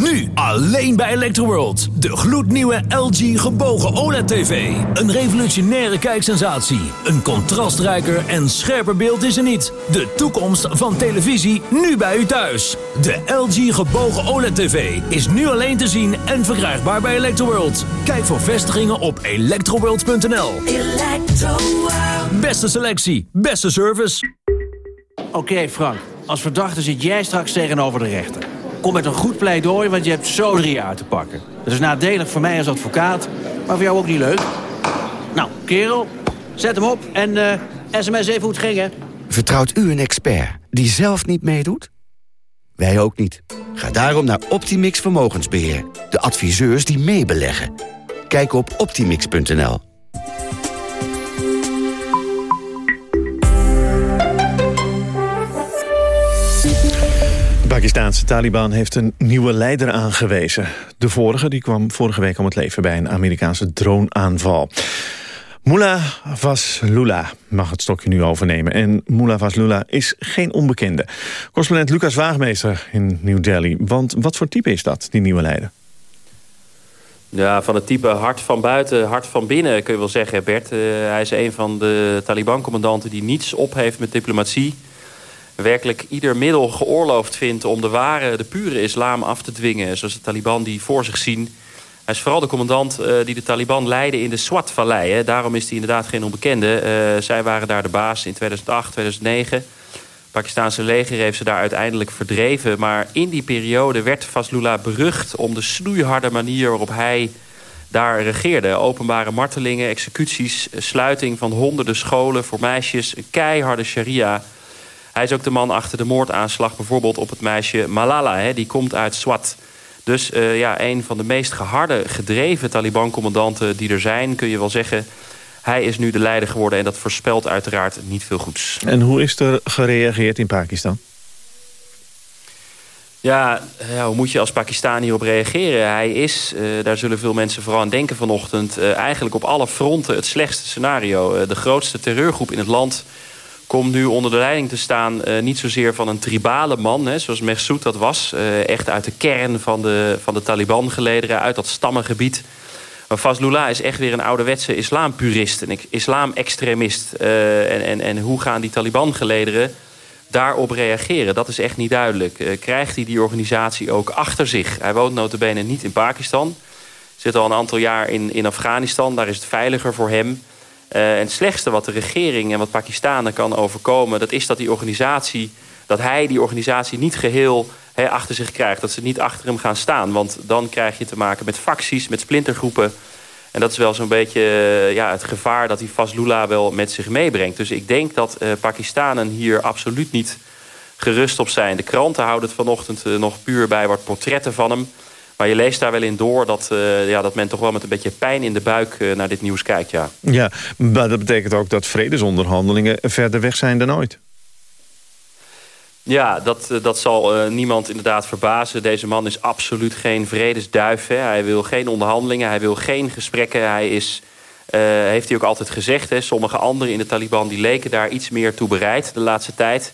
[SPEAKER 27] Nu alleen bij Electroworld. De gloednieuwe LG gebogen OLED-TV. Een revolutionaire kijksensatie. Een contrastrijker en scherper beeld is er niet. De toekomst van televisie nu bij u thuis. De LG gebogen OLED-TV is nu alleen te zien en verkrijgbaar bij Electroworld. Kijk voor vestigingen op electroworld.nl. Beste selectie, beste service.
[SPEAKER 28] Oké okay, Frank, als verdachte zit jij straks tegenover de rechter. Kom met een goed pleidooi, want je hebt zo drie jaar te pakken. Dat is nadelig voor mij als advocaat, maar voor jou ook niet leuk. Nou, kerel, zet hem op en sms even hoe het ging, hè?
[SPEAKER 29] Vertrouwt u een expert die zelf niet meedoet? Wij ook niet. Ga daarom naar Optimix Vermogensbeheer. De adviseurs die meebeleggen. Kijk op optimix.nl.
[SPEAKER 4] Pakistaanse Taliban heeft een nieuwe leider aangewezen. De vorige die kwam vorige week om het leven bij een Amerikaanse droneaanval. Mullah Vaslula mag het stokje nu overnemen. En Mullah Vaslula is geen onbekende. Correspondent Lucas Waagmeester in New Delhi. Want wat voor type is dat, die nieuwe leider?
[SPEAKER 30] Ja, van het type hart van buiten, hart van binnen kun je wel zeggen, Bert. Uh, hij is een van de Taliban-commandanten die niets op heeft met diplomatie werkelijk ieder middel geoorloofd vindt... om de ware, de pure islam af te dwingen. Zoals de Taliban die voor zich zien. Hij is vooral de commandant uh, die de Taliban leidde in de Swat-vallei. Daarom is hij inderdaad geen onbekende. Uh, zij waren daar de baas in 2008, 2009. Het Pakistanse leger heeft ze daar uiteindelijk verdreven. Maar in die periode werd Fazlullah berucht... om de snoeiharde manier waarop hij daar regeerde. Openbare martelingen, executies, sluiting van honderden scholen voor meisjes... een keiharde sharia... Hij is ook de man achter de moordaanslag bijvoorbeeld op het meisje Malala. Hè, die komt uit Swat. Dus uh, ja, een van de meest geharde, gedreven Taliban-commandanten die er zijn... kun je wel zeggen, hij is nu de leider geworden... en dat voorspelt uiteraard niet veel goeds.
[SPEAKER 4] En hoe is er gereageerd in Pakistan?
[SPEAKER 30] Ja, ja, hoe moet je als Pakistan hierop reageren? Hij is, uh, daar zullen veel mensen vooral aan denken vanochtend... Uh, eigenlijk op alle fronten het slechtste scenario. de grootste terreurgroep in het land komt nu onder de leiding te staan... Uh, niet zozeer van een tribale man, hè, zoals Mersoud dat was. Uh, echt uit de kern van de, van de Taliban gelederen, uit dat stammengebied. Maar Fazlullah is echt weer een ouderwetse islampurist, een islamextremist. Uh, en, en, en hoe gaan die Taliban-gelederen daarop reageren? Dat is echt niet duidelijk. krijgt hij die organisatie ook achter zich? Hij woont notabene niet in Pakistan. Zit al een aantal jaar in, in Afghanistan, daar is het veiliger voor hem... Uh, en het slechtste wat de regering en wat Pakistanen kan overkomen... dat is dat die organisatie, dat hij die organisatie niet geheel achter zich krijgt. Dat ze niet achter hem gaan staan. Want dan krijg je te maken met facties, met splintergroepen. En dat is wel zo'n beetje eh, ja, het gevaar dat die Fazlullah wel met zich meebrengt. Dus ik denk dat uh, Pakistanen hier absoluut niet gerust op zijn. De kranten houden het vanochtend nog puur bij wat portretten van hem. Maar je leest daar wel in door dat, ja, dat men toch wel met een beetje pijn in de buik naar dit nieuws kijkt. Ja.
[SPEAKER 4] ja, maar dat betekent ook dat vredesonderhandelingen verder weg zijn dan ooit.
[SPEAKER 30] Ja, dat, dat zal uh, niemand inderdaad verbazen. Deze man is absoluut geen vredesduif. Hè. Hij wil geen onderhandelingen, hij wil geen gesprekken. Hij is, heeft hij ook altijd gezegd. Hè. Sommige anderen in de Taliban die leken daar iets meer toe bereid de laatste tijd.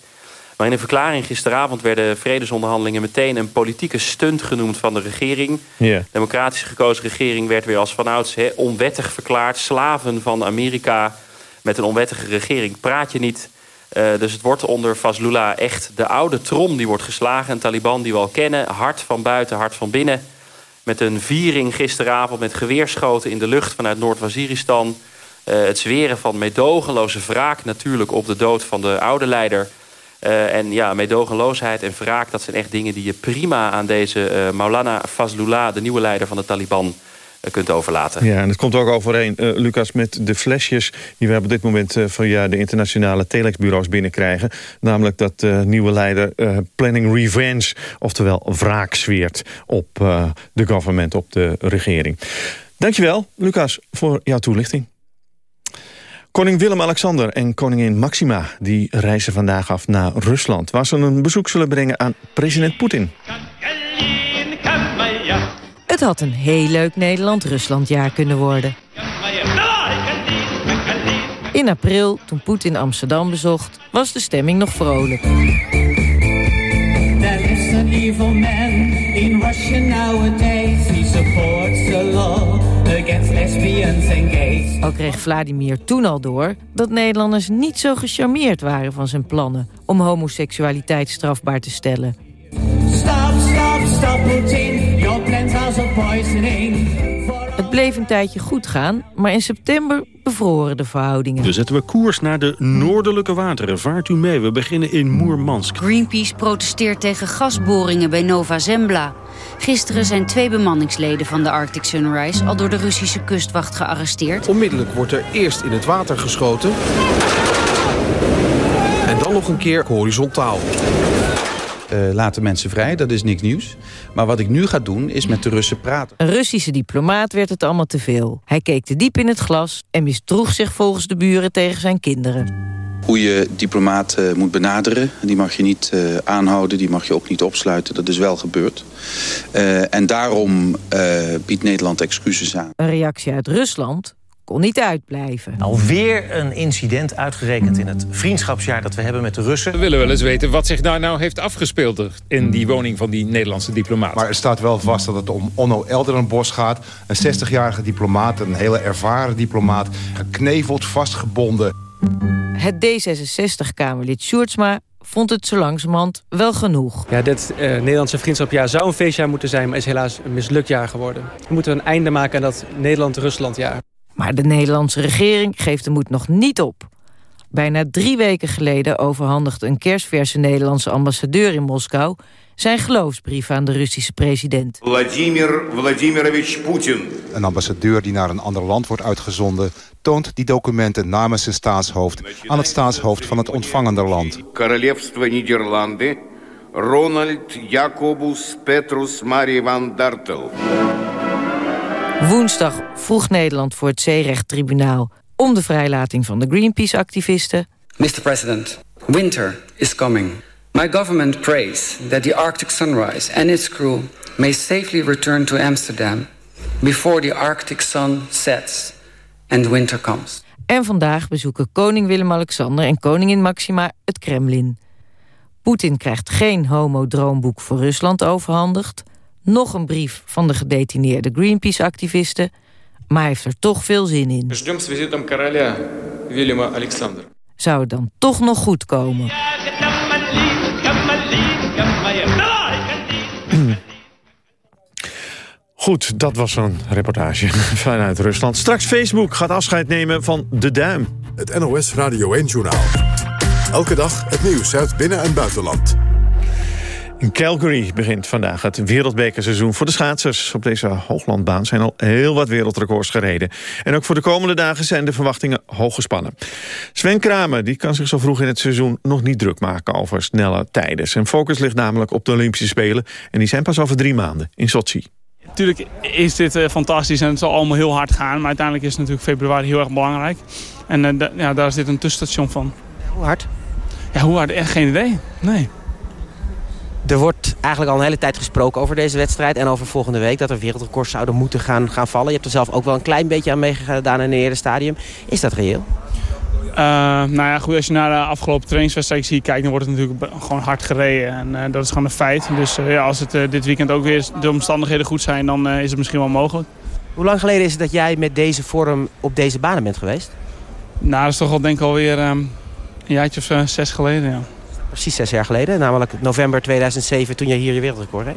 [SPEAKER 30] Maar in een verklaring gisteravond werden vredesonderhandelingen... meteen een politieke stunt genoemd van de regering.
[SPEAKER 4] Yeah.
[SPEAKER 30] De democratisch gekozen regering werd weer als vanouds hè, onwettig verklaard. Slaven van Amerika met een onwettige regering praat je niet... Uh, dus het wordt onder Fazlullah echt de oude trom die wordt geslagen. Een Taliban die we al kennen. Hard van buiten, hard van binnen. Met een viering gisteravond met geweerschoten in de lucht vanuit Noord-Waziristan. Uh, het zweren van medogeloze wraak natuurlijk op de dood van de oude leider. Uh, en ja, medogeloosheid en wraak, dat zijn echt dingen die je prima aan deze Maulana Fazlullah, de nieuwe leider van de Taliban, kunt overlaten.
[SPEAKER 4] Ja, en het komt ook overeen, uh, Lucas, met de flesjes... die we op dit moment uh, via de internationale telexbureaus binnenkrijgen. Namelijk dat uh, nieuwe leider planning revenge... oftewel wraak zweert op de government, op de regering. Dankjewel, Lucas, voor jouw toelichting. Koning Willem-Alexander en koningin Maxima... die reizen vandaag af naar Rusland... waar ze een bezoek zullen brengen aan president Poetin.
[SPEAKER 31] Het had een heel leuk Nederland-Ruslandjaar kunnen worden. In april, toen Poetin Amsterdam bezocht, was de stemming nog vrolijk. Ook kreeg Vladimir toen al door dat Nederlanders niet zo gecharmeerd waren van zijn plannen om homoseksualiteit strafbaar te stellen. Stop, stop, stop, Putin. Your plans are so poisoning. Het bleef een tijdje goed gaan, maar in september bevroren de verhoudingen.
[SPEAKER 32] Dus zetten we koers naar de noordelijke wateren. Vaart u mee, we beginnen in Moermansk.
[SPEAKER 33] Greenpeace protesteert tegen gasboringen bij Nova Zembla. Gisteren zijn twee bemanningsleden van de Arctic Sunrise... al door de Russische kustwacht gearresteerd.
[SPEAKER 34] Onmiddellijk wordt er eerst in het water geschoten... en dan nog een keer horizontaal.
[SPEAKER 35] Uh, laten mensen vrij, dat is niks nieuws. Maar wat ik nu ga doen, is met de Russen praten.
[SPEAKER 31] Een Russische diplomaat werd het allemaal te veel. Hij keek te diep in het glas en misdroeg zich volgens de buren tegen zijn kinderen.
[SPEAKER 35] Hoe je diplomaten uh, moet benaderen, die mag je niet uh, aanhouden, die mag je ook niet opsluiten. Dat is wel gebeurd. en daarom biedt Nederland excuses aan.
[SPEAKER 31] Een reactie uit Rusland kon niet uitblijven.
[SPEAKER 36] Alweer een incident uitgerekend in het vriendschapsjaar dat we hebben met de Russen.
[SPEAKER 37] We willen wel eens weten wat zich daar nou heeft afgespeeld... in die woning van die Nederlandse diplomaat.
[SPEAKER 38] Maar er staat wel vast dat het om Onno Elderenbos gaat. Een 60-jarige diplomaat, een hele ervaren diplomaat. Gekneveld, vastgebonden.
[SPEAKER 31] Het D66-Kamerlid Sjoerdsma vond het zo langzamerhand wel genoeg.
[SPEAKER 39] Ja, dit uh, Nederlandse vriendschapjaar zou een feestjaar moeten zijn... maar is helaas een mislukt jaar geworden. We moeten een einde maken aan dat Nederland-Ruslandjaar.
[SPEAKER 31] Maar de Nederlandse regering geeft de moed nog niet op. Bijna drie weken geleden overhandigde een kerstverse Nederlandse ambassadeur in Moskou... zijn geloofsbrief aan de Russische president.
[SPEAKER 40] Vladimir Vladimirovich Poetin.
[SPEAKER 38] Een ambassadeur die naar een ander land wordt uitgezonden... toont die documenten namens zijn staatshoofd... aan het staatshoofd van het ontvangende land.
[SPEAKER 40] Королевство Нидерланды, Ronald Jacobus Petrus Marie van Dartel.
[SPEAKER 31] Woensdag vroeg Nederland voor het zeerechttribunaal... om de vrijlating van de Greenpeace-activisten.
[SPEAKER 41] Mr. President, winter is coming. My government prays that the Arctic Sunrise and its crew... may safely return to Amsterdam... before the Arctic sun sets and winter comes.
[SPEAKER 31] En vandaag bezoeken koning Willem-Alexander en koningin Maxima het Kremlin. Poetin krijgt geen homo-droomboek voor Rusland overhandigd nog een brief van de gedetineerde Greenpeace-activisten... maar hij heeft er toch veel zin in. Zou het dan toch nog goed komen?
[SPEAKER 4] Goed, dat was een reportage vanuit Rusland. Straks Facebook gaat afscheid nemen van De Duim.
[SPEAKER 3] Het NOS Radio 1-journaal. Elke dag het nieuws uit binnen- en buitenland.
[SPEAKER 4] In Calgary begint vandaag het wereldbekerseizoen voor de schaatsers. Op deze hooglandbaan zijn al heel wat wereldrecords gereden. En ook voor de komende dagen zijn de verwachtingen hoog gespannen. Sven Kramer die kan zich zo vroeg in het seizoen nog niet druk maken over snelle tijden. Zijn focus ligt namelijk op de Olympische Spelen. En die zijn pas over drie maanden in Sochi.
[SPEAKER 42] Natuurlijk is dit uh, fantastisch en het zal allemaal heel hard gaan. Maar uiteindelijk is natuurlijk februari heel erg belangrijk. En uh, ja, daar is dit een tussenstation van.
[SPEAKER 43] Hoe hard?
[SPEAKER 42] Ja, hoe hard? Echt geen idee. Nee.
[SPEAKER 43] Er wordt eigenlijk al een hele tijd gesproken over deze wedstrijd... en over volgende week dat er wereldrecords zouden moeten gaan, gaan vallen. Je hebt er zelf ook wel een klein beetje aan meegedaan in het eerder stadium. Is dat reëel?
[SPEAKER 42] Uh, nou ja, goed, als je naar de afgelopen trainingswedstrijd kijkt... dan wordt het natuurlijk gewoon hard gereden. En uh, dat is gewoon een feit. Dus uh, ja, als het dit weekend ook weer de omstandigheden goed zijn... dan is het misschien wel mogelijk.
[SPEAKER 43] Hoe lang geleden is het dat jij met deze vorm op deze banen bent geweest?
[SPEAKER 42] Nou, dat is toch al denk ik alweer een jaartje of zes geleden, ja
[SPEAKER 43] precies zes jaar geleden. Namelijk november 2007 toen je hier je wereldrecord reed.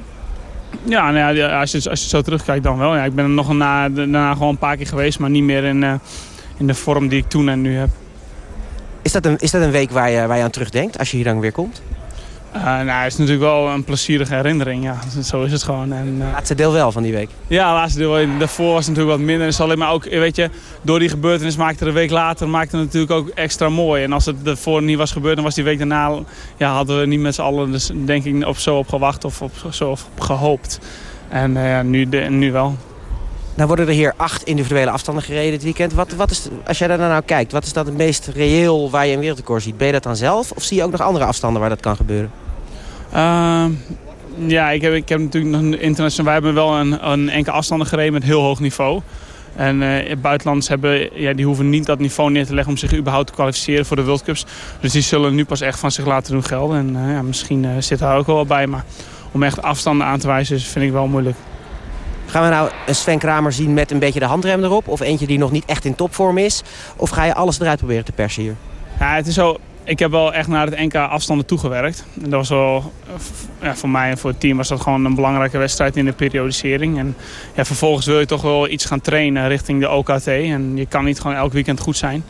[SPEAKER 42] Ja, nou ja als, je, als je zo terugkijkt dan wel. Ja, ik ben er nog na, daarna gewoon een paar keer geweest. Maar niet meer in, uh, in de vorm die ik toen en nu heb.
[SPEAKER 43] Is dat een, is dat een week waar je, waar je aan terugdenkt als je hier dan weer komt?
[SPEAKER 42] Uh, nou, het is natuurlijk wel een plezierige herinnering. Ja, zo is het gewoon. En, uh...
[SPEAKER 43] Laatste deel wel van die week?
[SPEAKER 42] Ja, laatste deel wel. Daarvoor was het natuurlijk wat minder. Dus alleen maar ook, weet je, door die gebeurtenis maakte er een week later maakte het natuurlijk ook extra mooi. En als het ervoor niet was gebeurd, dan was die week daarna... Ja, hadden we niet met z'n allen dus, denk ik op zo op gewacht of op, zo op gehoopt. En uh, nu, de, nu wel.
[SPEAKER 43] Nou worden er hier acht individuele afstanden gereden dit weekend. Wat, wat is, als jij daar nou kijkt, wat is dat het meest reëel waar je een wereldrecord ziet? Ben je dat dan zelf of zie je ook nog andere afstanden waar dat kan gebeuren?
[SPEAKER 42] Uh, ja, ik heb, ik heb natuurlijk nog internationaal. Wij hebben wel een, een enkele afstanden gereden met heel hoog niveau. En uh, buitenlanders hebben, ja, die hoeven niet dat niveau neer te leggen om zich überhaupt te kwalificeren voor de World Cups. Dus die zullen nu pas echt van zich laten doen gelden. En uh, ja, misschien uh, zit daar ook wel bij. Maar om echt afstanden aan te wijzen vind ik wel moeilijk.
[SPEAKER 43] Gaan we nou een Sven Kramer zien met een beetje de handrem erop? Of eentje die nog niet echt in topvorm is? Of ga je alles eruit proberen te persen hier?
[SPEAKER 42] Ja, het is zo ik heb wel echt naar het NK afstanden toegewerkt. En dat was wel, ja, voor mij en voor het team was dat gewoon een belangrijke wedstrijd in de periodisering. En ja, vervolgens wil je toch wel iets gaan trainen richting de OKT. En je kan niet gewoon elk weekend goed zijn.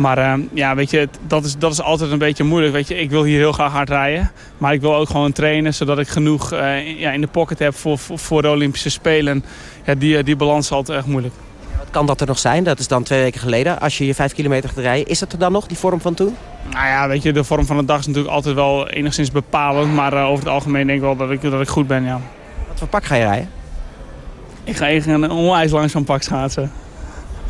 [SPEAKER 42] Maar uh, ja, weet je, dat is, dat is altijd een beetje moeilijk. Weet je, ik wil hier heel graag hard rijden. Maar ik wil ook gewoon trainen zodat ik genoeg uh, ja, in de pocket heb voor, voor, voor de Olympische Spelen. Ja, die, die balans is altijd erg moeilijk.
[SPEAKER 43] Wat kan dat er nog zijn? Dat is dan twee weken geleden. Als je je vijf kilometer gaat rijden, is dat er dan nog, die vorm van toen?
[SPEAKER 42] Nou ja, weet je, de vorm van de dag is natuurlijk altijd wel enigszins bepalend. Maar uh, over het algemeen denk ik wel dat ik, dat ik goed ben, ja.
[SPEAKER 43] Wat voor pak ga je rijden?
[SPEAKER 42] Ik ga even een onwijs langzaam pak schaatsen.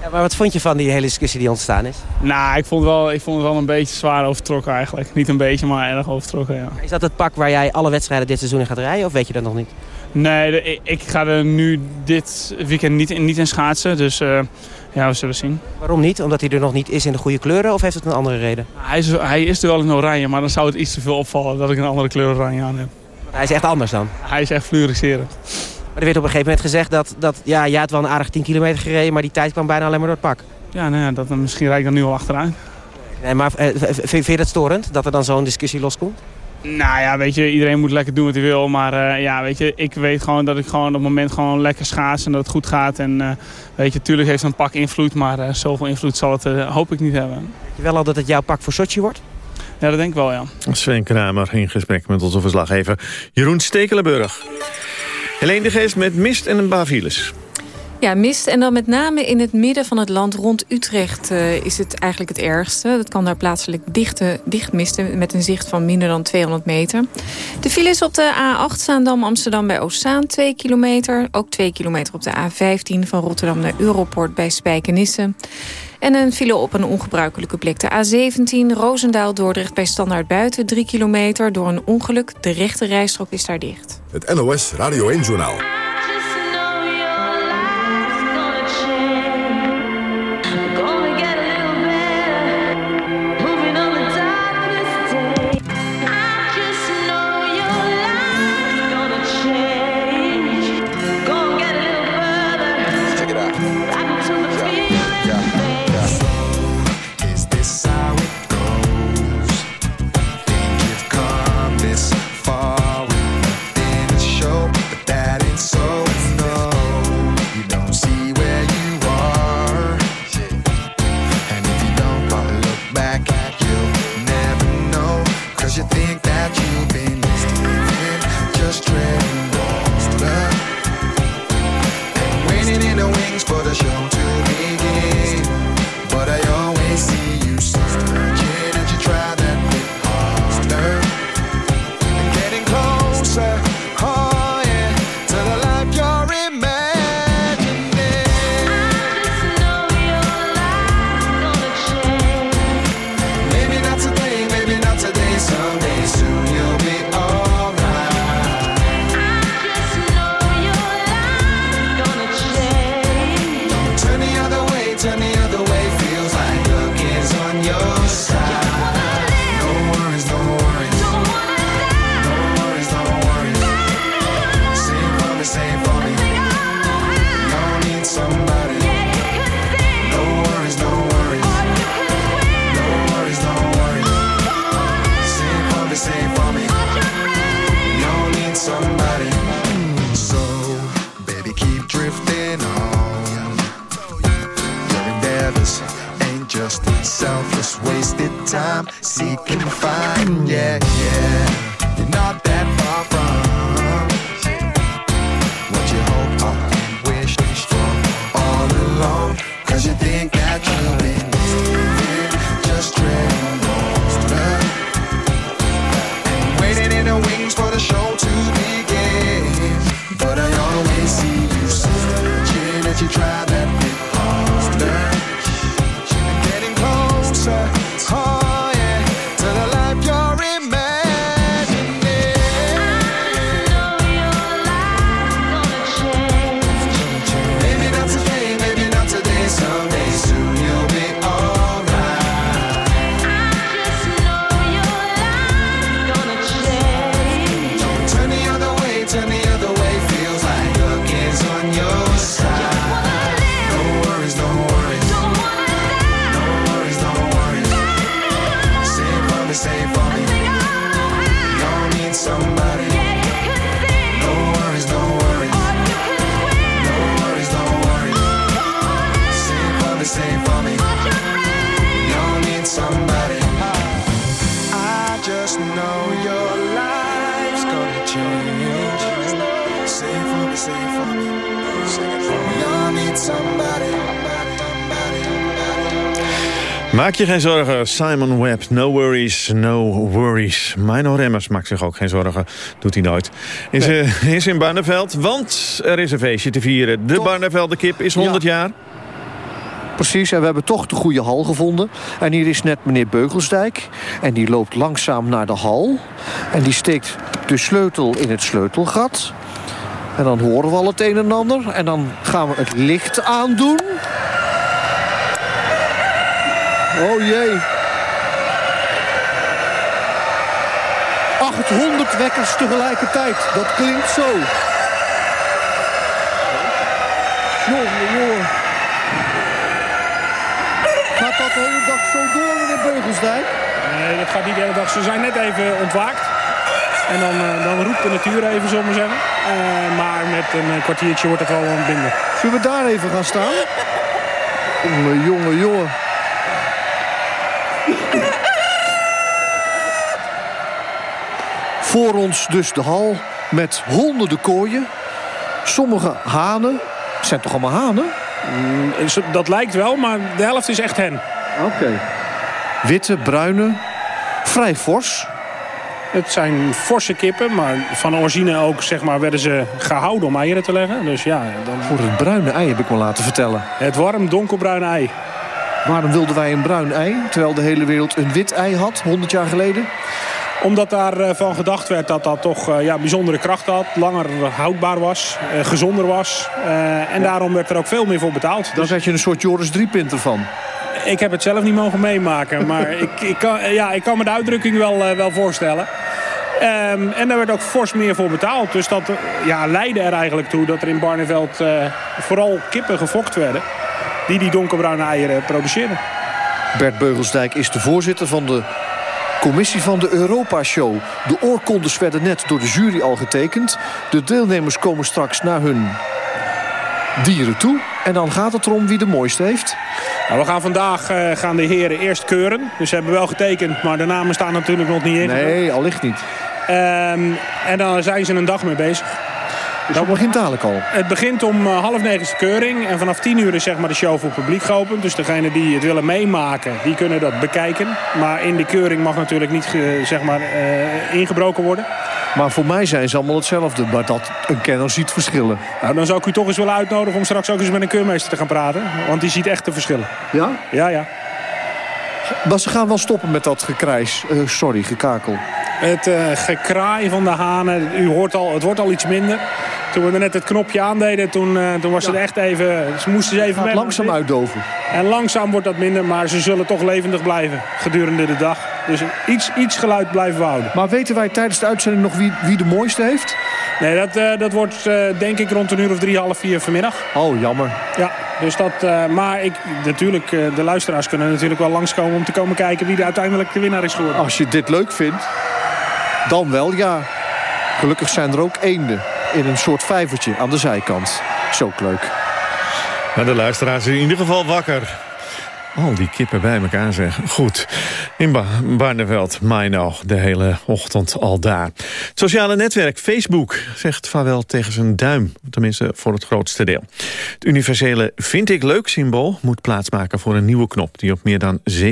[SPEAKER 43] Ja, maar wat vond je van die hele discussie die ontstaan is?
[SPEAKER 42] Nou, ik vond, wel, ik vond het wel een beetje zwaar overtrokken eigenlijk. Niet een beetje, maar erg overtrokken, ja.
[SPEAKER 43] Is dat het pak waar jij alle wedstrijden dit seizoen in gaat rijden of weet je dat nog niet?
[SPEAKER 42] Nee, ik, ik, ga er nu dit weekend niet in, niet in schaatsen. Dus uh, ja, we zullen zien.
[SPEAKER 43] Waarom niet? Omdat hij er nog niet is in de goede kleuren of heeft het een andere reden?
[SPEAKER 42] Hij is, hij is er wel in oranje, maar dan zou het iets te veel opvallen dat ik een andere kleur oranje aan heb.
[SPEAKER 43] Hij is echt anders dan?
[SPEAKER 42] Hij is echt fluoriserend.
[SPEAKER 43] Er werd op een gegeven moment gezegd dat, dat ja, jij had wel een aardig 10 kilometer gereden, maar die tijd kwam bijna alleen maar door het pak.
[SPEAKER 42] Ja, nou ja dat, misschien rijd ik dan nu al achteruit.
[SPEAKER 43] Nee, maar eh, vind je dat storend, dat er dan zo'n discussie loskomt?
[SPEAKER 42] Nou ja, weet je, iedereen moet lekker doen wat hij wil. Maar uh, ja, weet je, ik weet gewoon dat ik gewoon op het moment gewoon lekker schaats en dat het goed gaat. En uh, weet je, natuurlijk heeft een pak invloed, maar uh, zoveel invloed zal het hoop ik niet hebben. Weet
[SPEAKER 43] je wel al dat het jouw pak voor Sochi wordt?
[SPEAKER 42] Ja, dat denk ik wel, ja.
[SPEAKER 4] Sven Kramer in gesprek met onze verslaggever Jeroen Stekelenburg. Helene de Geest met mist en een paar files.
[SPEAKER 44] Ja, mist en dan met name in het midden van het land rond Utrecht uh, is het eigenlijk het ergste. Dat kan daar plaatselijk dichte, dicht misten met een zicht van minder dan 200 meter. De files op de A8 Zaandam Amsterdam bij Oostzaan 2 kilometer. Ook 2 kilometer op de A15 van Rotterdam naar Europort bij Spijkenisse. En een file op een ongebruikelijke plek. De A17 Roosendaal-Dordrecht bij Standaard Buiten 3 kilometer door een ongeluk. De rechte rijstrook is daar dicht.
[SPEAKER 3] Het NOS Radio 1-journaal. so
[SPEAKER 45] understand
[SPEAKER 4] Maak je geen zorgen, Simon Webb. No worries, no worries. Mino Remmers maakt zich ook geen zorgen. Doet hij nooit. Is, eh, is in Barneveld, want er is een feestje te vieren. De Barnevelde kip is 100 jaar.
[SPEAKER 5] Precies, en we hebben toch de goede hal gevonden. En hier is net meneer Beugelsdijk. En die loopt langzaam naar de hal. En die steekt de sleutel in het sleutelgat. En dan horen we al het een en ander. En dan gaan we het licht aandoen. Oh jee. 800 wekkers tegelijkertijd. Dat klinkt zo. Jongen, jongen. Gaat dat de hele dag zo door, meneer Beugelsdijk?
[SPEAKER 46] Nee, dat gaat niet de hele dag. Ze zijn net even ontwaakt. En dan, eh, dan roept de natuur even, zullen we maar zeggen. Eh, maar met een eh, kwartiertje wordt het wel wat minder.
[SPEAKER 5] Zullen we daar even gaan staan? Jongen, jongen, jongen. Voor ons dus de hal met honderden kooien. Sommige hanen. Het zijn toch allemaal hanen?
[SPEAKER 46] Mm, Dat lijkt wel, maar de helft is echt hen.
[SPEAKER 5] Oké. Witte, bruine, vrij fors.
[SPEAKER 46] Het zijn forse kippen, maar van origine ook zeg maar, werden ze gehouden om eieren te leggen. Dus ja, dan...
[SPEAKER 5] Voor het bruine ei heb ik me laten vertellen.
[SPEAKER 46] Het warm donkerbruine ei.
[SPEAKER 5] Waarom wilden wij een bruin ei, terwijl de hele wereld een wit ei had, 100 jaar geleden?
[SPEAKER 46] Omdat daarvan van gedacht werd dat dat toch eh, ja, bijzondere kracht had. Langer houdbaar was, eh, gezonder was. Eh, en daarom werd er ook veel meer voor betaald.
[SPEAKER 5] Dan had je een soort Joris Driepinter van.
[SPEAKER 46] Ik heb het zelf niet mogen meemaken. Maar ik, ik, kan, ja, ik kan me de uitdrukking wel, eh, wel voorstellen. Ehm, en daar werd ook fors meer voor betaald. Dus dat eh, ja, leidde er eigenlijk toe dat er in Barneveld eh, vooral kippen gefokt werden. Die die donkerbruine eieren produceerden.
[SPEAKER 5] Bert Beugelsdijk is de voorzitter van de commissie van de Europa-show. De oorkondes werden net door de jury al getekend. De deelnemers komen straks naar hun dieren toe. En dan gaat het erom wie de mooiste heeft.
[SPEAKER 46] Nou, we gaan vandaag eh, gaan de heren eerst keuren. Dus ze hebben wel getekend, maar de namen staan natuurlijk nog niet in.
[SPEAKER 5] Nee, allicht niet.
[SPEAKER 46] Ehm, en dan zijn ze een dag mee bezig.
[SPEAKER 47] Dat begint dadelijk al.
[SPEAKER 46] Het begint om eh, half negen de keuring. En vanaf tien uur is zeg maar, de show voor het publiek geopend. Dus degenen die het willen meemaken, die kunnen dat bekijken. Maar in de keuring mag natuurlijk niet ge- zeg maar, eh, ingebroken worden.
[SPEAKER 47] Maar voor mij zijn ze allemaal hetzelfde. Maar dat een kenner ziet verschillen.
[SPEAKER 46] Nou, dan zou ik u toch eens willen uitnodigen om straks ook eens met een keurmeester te gaan praten. Want die ziet echt de verschillen.
[SPEAKER 47] Ja?
[SPEAKER 46] Ja, ja.
[SPEAKER 47] Maar ze gaan wel stoppen met dat gekrijs. Eh, sorry, gekakel.
[SPEAKER 46] Het eh, gekraai van de hanen, u hoort al, het wordt al iets minder. Toen we er net het knopje aandeden, toen, eh, toen was het echt even... Ze moesten ze even
[SPEAKER 47] langzaam uitdoven.
[SPEAKER 46] En langzaam wordt dat minder, maar ze zullen toch levendig blijven gedurende de dag. Dus iets, iets geluid blijven we houden.
[SPEAKER 47] Maar weten wij tijdens de uitzending nog wie, wie de mooiste heeft?
[SPEAKER 46] Nee, dat, eh, dat wordt eh, denk ik rond een uur of drie, half vier vanmiddag.
[SPEAKER 47] Oh, jammer.
[SPEAKER 46] Ja, dus dat... maar ik, natuurlijk, de luisteraars kunnen natuurlijk wel langskomen om te komen kijken wie er uiteindelijk de winnaar is geworden.
[SPEAKER 47] Als je dit leuk vindt, dan wel ja. Gelukkig zijn er ook eenden in een soort vijvertje aan de zijkant. Zo leuk.
[SPEAKER 4] Nou, de luisteraars in ieder geval wakker. Al die kippen bij elkaar zeggen. Goed. In ba Barneveld, Maino, de hele ochtend al daar. Sociale netwerk Facebook zegt vaarwel tegen zijn duim. Tenminste voor het grootste deel. Het universele vind ik leuk symbool moet plaatsmaken voor een nieuwe knop... die op meer dan 7,5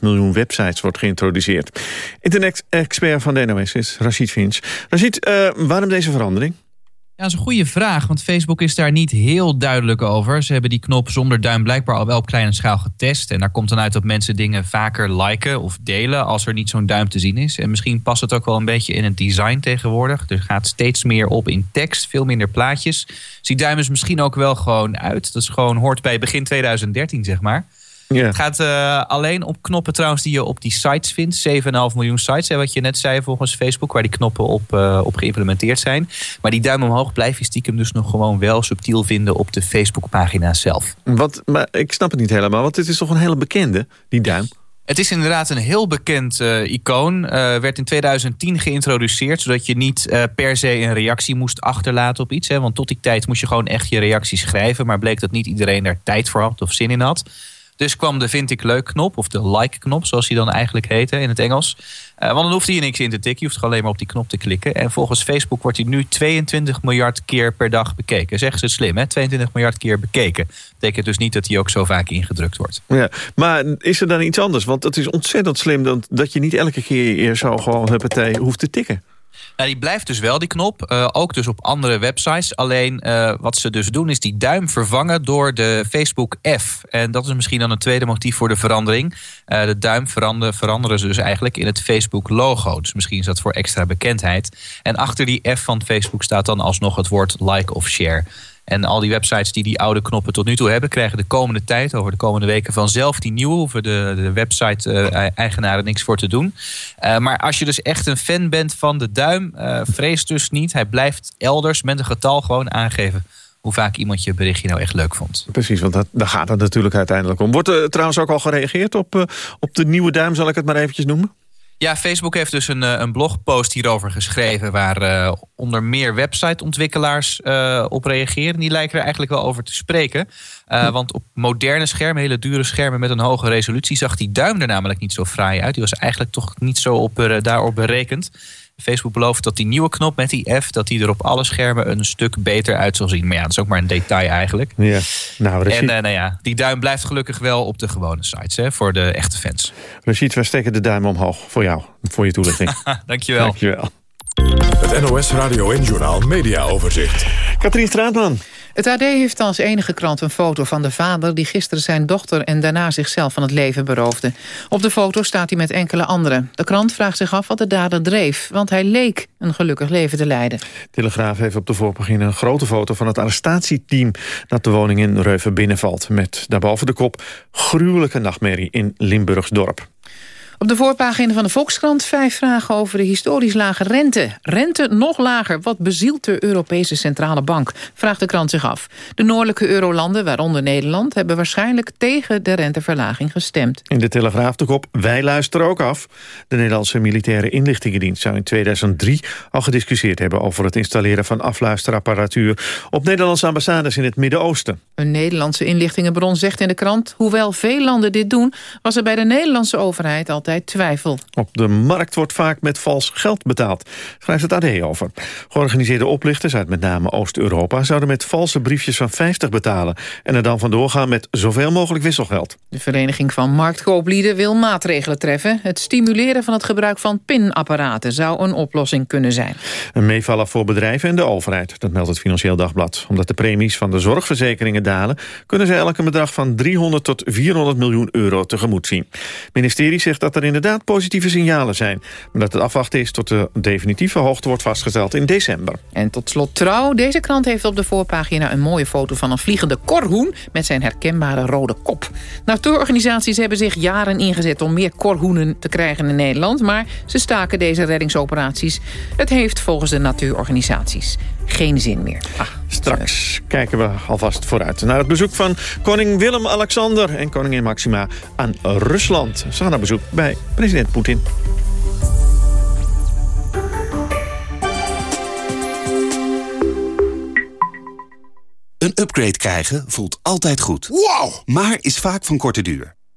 [SPEAKER 4] miljoen websites wordt geïntroduceerd. Internet-expert van de is Rashid Finch. Rashid, eh, waarom deze verandering?
[SPEAKER 48] Ja, dat is een goede vraag, want Facebook is daar niet heel duidelijk over. Ze hebben die knop zonder duim blijkbaar al wel op kleine schaal getest. En daar komt dan uit dat mensen dingen vaker liken of delen als er niet zo'n duim te zien is. En misschien past het ook wel een beetje in het design tegenwoordig. Er gaat steeds meer op in tekst, veel minder plaatjes. Dus die duim is misschien ook wel gewoon uit. Dat is gewoon hoort bij begin 2013, zeg maar. Het gaat eh, alleen op knoppen trouwens die je op die sites vindt. 7,5 miljoen sites, hè, wat je net zei volgens Facebook... waar die knoppen op, eh, op geïmplementeerd zijn. Maar die duim omhoog blijf je stiekem dus nog gewoon wel subtiel vinden... op de Facebookpagina zelf.
[SPEAKER 4] Wat, maar ik snap het niet helemaal, want dit is toch een hele bekende, die duim?
[SPEAKER 48] Het is inderdaad een heel bekend eh, icoon. Werd in 2010 geïntroduceerd, zodat je niet per se een reactie moest achterlaten op iets. Hè, want tot die tijd moest je gewoon echt je reactie schrijven. Maar bleek dat niet iedereen daar tijd voor had of zin in had. Dus kwam de vind ik leuk knop, of de like knop, zoals die dan eigenlijk heette in het Engels. Eh, want dan hoeft hij niks in te tikken, je hoeft gewoon alleen maar op die knop te klikken. En volgens Facebook wordt hij nu 22 miljard keer per dag bekeken. Zeggen ze het slim, hè? 22 miljard keer bekeken. Betekent dus niet dat hij ook zo vaak ingedrukt wordt.
[SPEAKER 4] Ja, maar is er dan iets anders? Want het is ontzettend slim dat, dat je niet elke keer zo gewoon huppatee hoeft te tikken.
[SPEAKER 48] Nou, die blijft dus wel, die knop. Eh, ook dus op andere websites. Alleen eh, wat ze dus doen is die duim vervangen door de Facebook F. En dat is misschien dan een tweede motief voor de verandering. De duim veranderen, veranderen ze dus eigenlijk in het Facebook logo. Dus misschien is dat voor extra bekendheid. En achter die F van Facebook staat dan alsnog het woord like of share. En al die websites die die oude knoppen tot nu toe hebben... krijgen de komende tijd, over de komende weken vanzelf die nieuwe. Hoeven de, de website-eigenaren niks voor te doen. Uh, maar als je dus echt een fan bent van de duim... Uh, vrees dus niet. Hij blijft elders met een getal gewoon aangeven... hoe vaak iemand je berichtje nou echt leuk vond.
[SPEAKER 4] Precies, want dat, daar gaat het natuurlijk uiteindelijk om. Wordt er trouwens ook al gereageerd op, op de nieuwe duim... zal ik het maar eventjes noemen?
[SPEAKER 48] Ja, Facebook heeft dus een, een blogpost hierover geschreven... waar uh, onder meer websiteontwikkelaars uh, op reageren. Die lijken er eigenlijk wel over te spreken. Uh, want op moderne schermen, hele dure schermen met een hoge resolutie... zag die duim er namelijk niet zo fraai uit. Die was eigenlijk toch niet zo op, daarop berekend. Facebook belooft dat die nieuwe knop met die F... dat die er op alle schermen een stuk beter uit zal zien. Maar ja, dat is ook maar een detail eigenlijk.
[SPEAKER 4] Ja, nou,
[SPEAKER 48] en uh, nou ja, die duim blijft gelukkig wel op de gewone sites... Hè, voor de echte fans.
[SPEAKER 4] Rashid, wij steken de duim omhoog voor jou. Voor je toelichting.
[SPEAKER 48] Dankjewel.
[SPEAKER 4] Dankjewel.
[SPEAKER 3] Het NOS Radio en Journaal Media Overzicht.
[SPEAKER 4] Katrien Straatman.
[SPEAKER 49] Het AD heeft als enige krant een foto van de vader... die gisteren zijn dochter en daarna zichzelf van het leven beroofde. Op de foto staat hij met enkele anderen. De krant vraagt zich af wat de dader dreef... want hij leek een gelukkig leven te leiden.
[SPEAKER 4] Telegraaf heeft op de voorpagina een grote foto... van het arrestatieteam dat de woning in Reuven binnenvalt... met daarboven de kop gruwelijke nachtmerrie in Limburgsdorp.
[SPEAKER 49] Op de voorpagina van de Volkskrant vijf vragen over de historisch lage rente. Rente nog lager. Wat bezielt de Europese Centrale Bank? Vraagt de krant zich af. De noordelijke eurolanden, waaronder Nederland... hebben waarschijnlijk tegen de renteverlaging gestemd.
[SPEAKER 4] In de Telegraaf de kop, wij luisteren ook af. De Nederlandse Militaire Inlichtingendienst zou in 2003 al gediscussieerd hebben... over het installeren van afluisterapparatuur... op Nederlandse ambassades in het Midden-Oosten.
[SPEAKER 49] Een Nederlandse inlichtingenbron zegt in de krant... hoewel veel landen dit doen, was er bij de Nederlandse overheid altijd altijd twijfel.
[SPEAKER 4] Op de markt wordt vaak met vals geld betaald, schrijft het AD over. Georganiseerde oplichters uit met name Oost-Europa... zouden met valse briefjes van 50 betalen... en er dan vandoor gaan met zoveel mogelijk wisselgeld.
[SPEAKER 49] De Vereniging van Marktkooplieden wil maatregelen treffen. Het stimuleren van het gebruik van pinapparaten zou een oplossing kunnen zijn.
[SPEAKER 4] Een meevaller voor bedrijven en de overheid, dat meldt het Financieel Dagblad. Omdat de premies van de zorgverzekeringen dalen... kunnen ze elk een bedrag van 300 tot 400 miljoen euro tegemoet zien. Het ministerie zegt dat er inderdaad positieve signalen zijn... maar dat het afwachten is tot de definitieve hoogte wordt vastgesteld in december.
[SPEAKER 49] En tot slot trouw. Deze krant heeft op de voorpagina een mooie foto van een vliegende korhoen... met zijn herkenbare rode kop. Natuurorganisaties hebben zich jaren ingezet om meer korhoenen te krijgen in Nederland... maar ze staken deze reddingsoperaties. Het heeft volgens de natuurorganisaties geen zin meer. Ah,
[SPEAKER 4] Straks kijken we alvast vooruit naar het bezoek van koning Willem-Alexander... en koningin Maxima aan Rusland. Ze gaan op bezoek bij president Poetin.
[SPEAKER 50] Een upgrade krijgen voelt altijd goed. Wow! Maar is vaak van korte duur.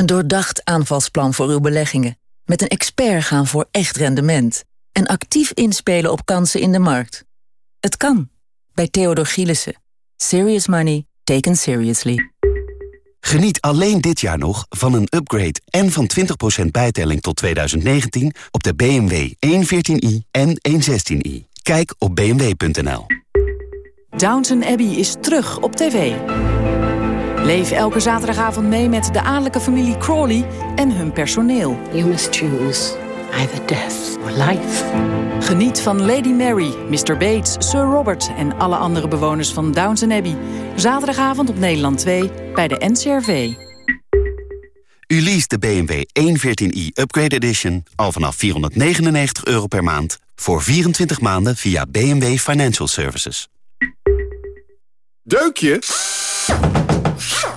[SPEAKER 51] Een doordacht aanvalsplan voor uw beleggingen. Met een expert gaan voor echt rendement. En actief inspelen op kansen in de markt. Het kan. Bij Theodor Gielissen. Serious money taken seriously.
[SPEAKER 50] Geniet alleen dit jaar nog van een upgrade en van 20% bijtelling tot 2019 op de BMW 114i en 116i. Kijk op bmw.nl.
[SPEAKER 52] Downton Abbey is terug op tv. Leef elke zaterdagavond mee met de adellijke familie Crawley en hun personeel. You must choose either death or life. Geniet van Lady Mary, Mr. Bates, Sir Robert en alle andere bewoners van Downton Abbey. Zaterdagavond op Nederland 2 bij de NCRV.
[SPEAKER 50] U leest de BMW 114i Upgrade Edition al vanaf 499 euro per maand... voor 24 maanden via BMW Financial Services.
[SPEAKER 34] Deukje?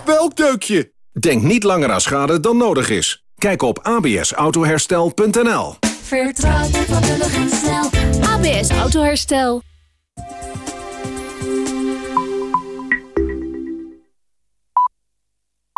[SPEAKER 34] Welk deukje? Denk niet langer aan schade dan nodig is. Kijk op absautoherstel.nl
[SPEAKER 33] Vertrouw vakkundig en snel. ABS Autoherstel.